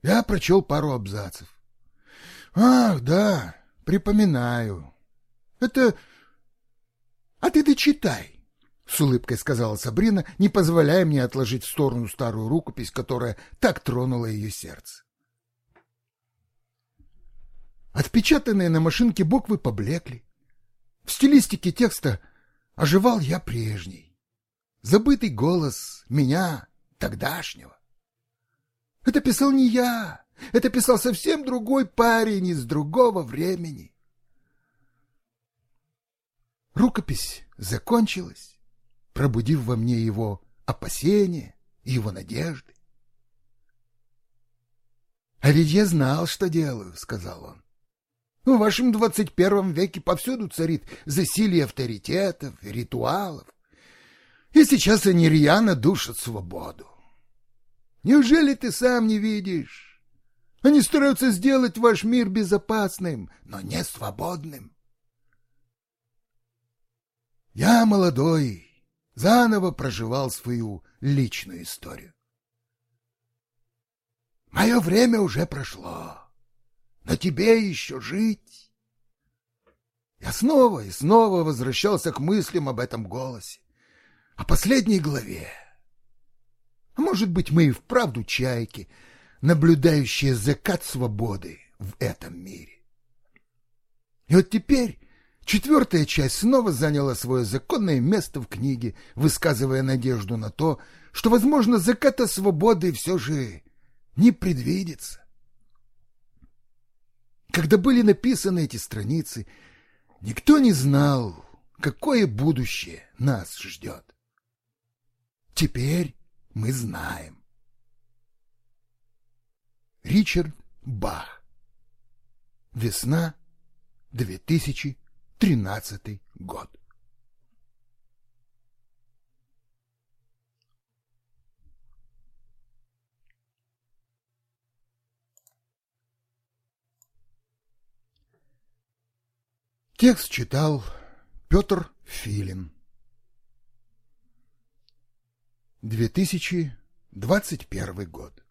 Я прочел пару абзацев. «Ах, да, припоминаю. Это... А ты дочитай. — с улыбкой сказала Сабрина, не позволяя мне отложить в сторону старую рукопись, которая так тронула ее сердце. Отпечатанные на машинке буквы поблекли. В стилистике текста оживал я прежний. Забытый голос меня, тогдашнего. Это писал не я, это писал совсем другой парень из другого времени. Рукопись закончилась пробудив во мне его опасения и его надежды. «А ведь я знал, что делаю», — сказал он. «В вашем двадцать первом веке повсюду царит засилье авторитетов и ритуалов, и сейчас они рьяно душат свободу. Неужели ты сам не видишь? Они стараются сделать ваш мир безопасным, но не свободным. Я молодой заново проживал свою личную историю. Мое время уже прошло, но тебе еще жить. Я снова и снова возвращался к мыслям об этом голосе, о последней главе. А может быть, мы и вправду чайки, наблюдающие закат свободы в этом мире. И вот теперь Четвертая часть снова заняла свое законное место в книге, высказывая надежду на то, что, возможно, заката свободы все же не предвидится. Когда были написаны эти страницы, никто не знал, какое будущее нас ждет. Теперь мы знаем. Ричард Бах. Весна 2000 тринадцатый год. Текст читал Петр Филин. 2021 год.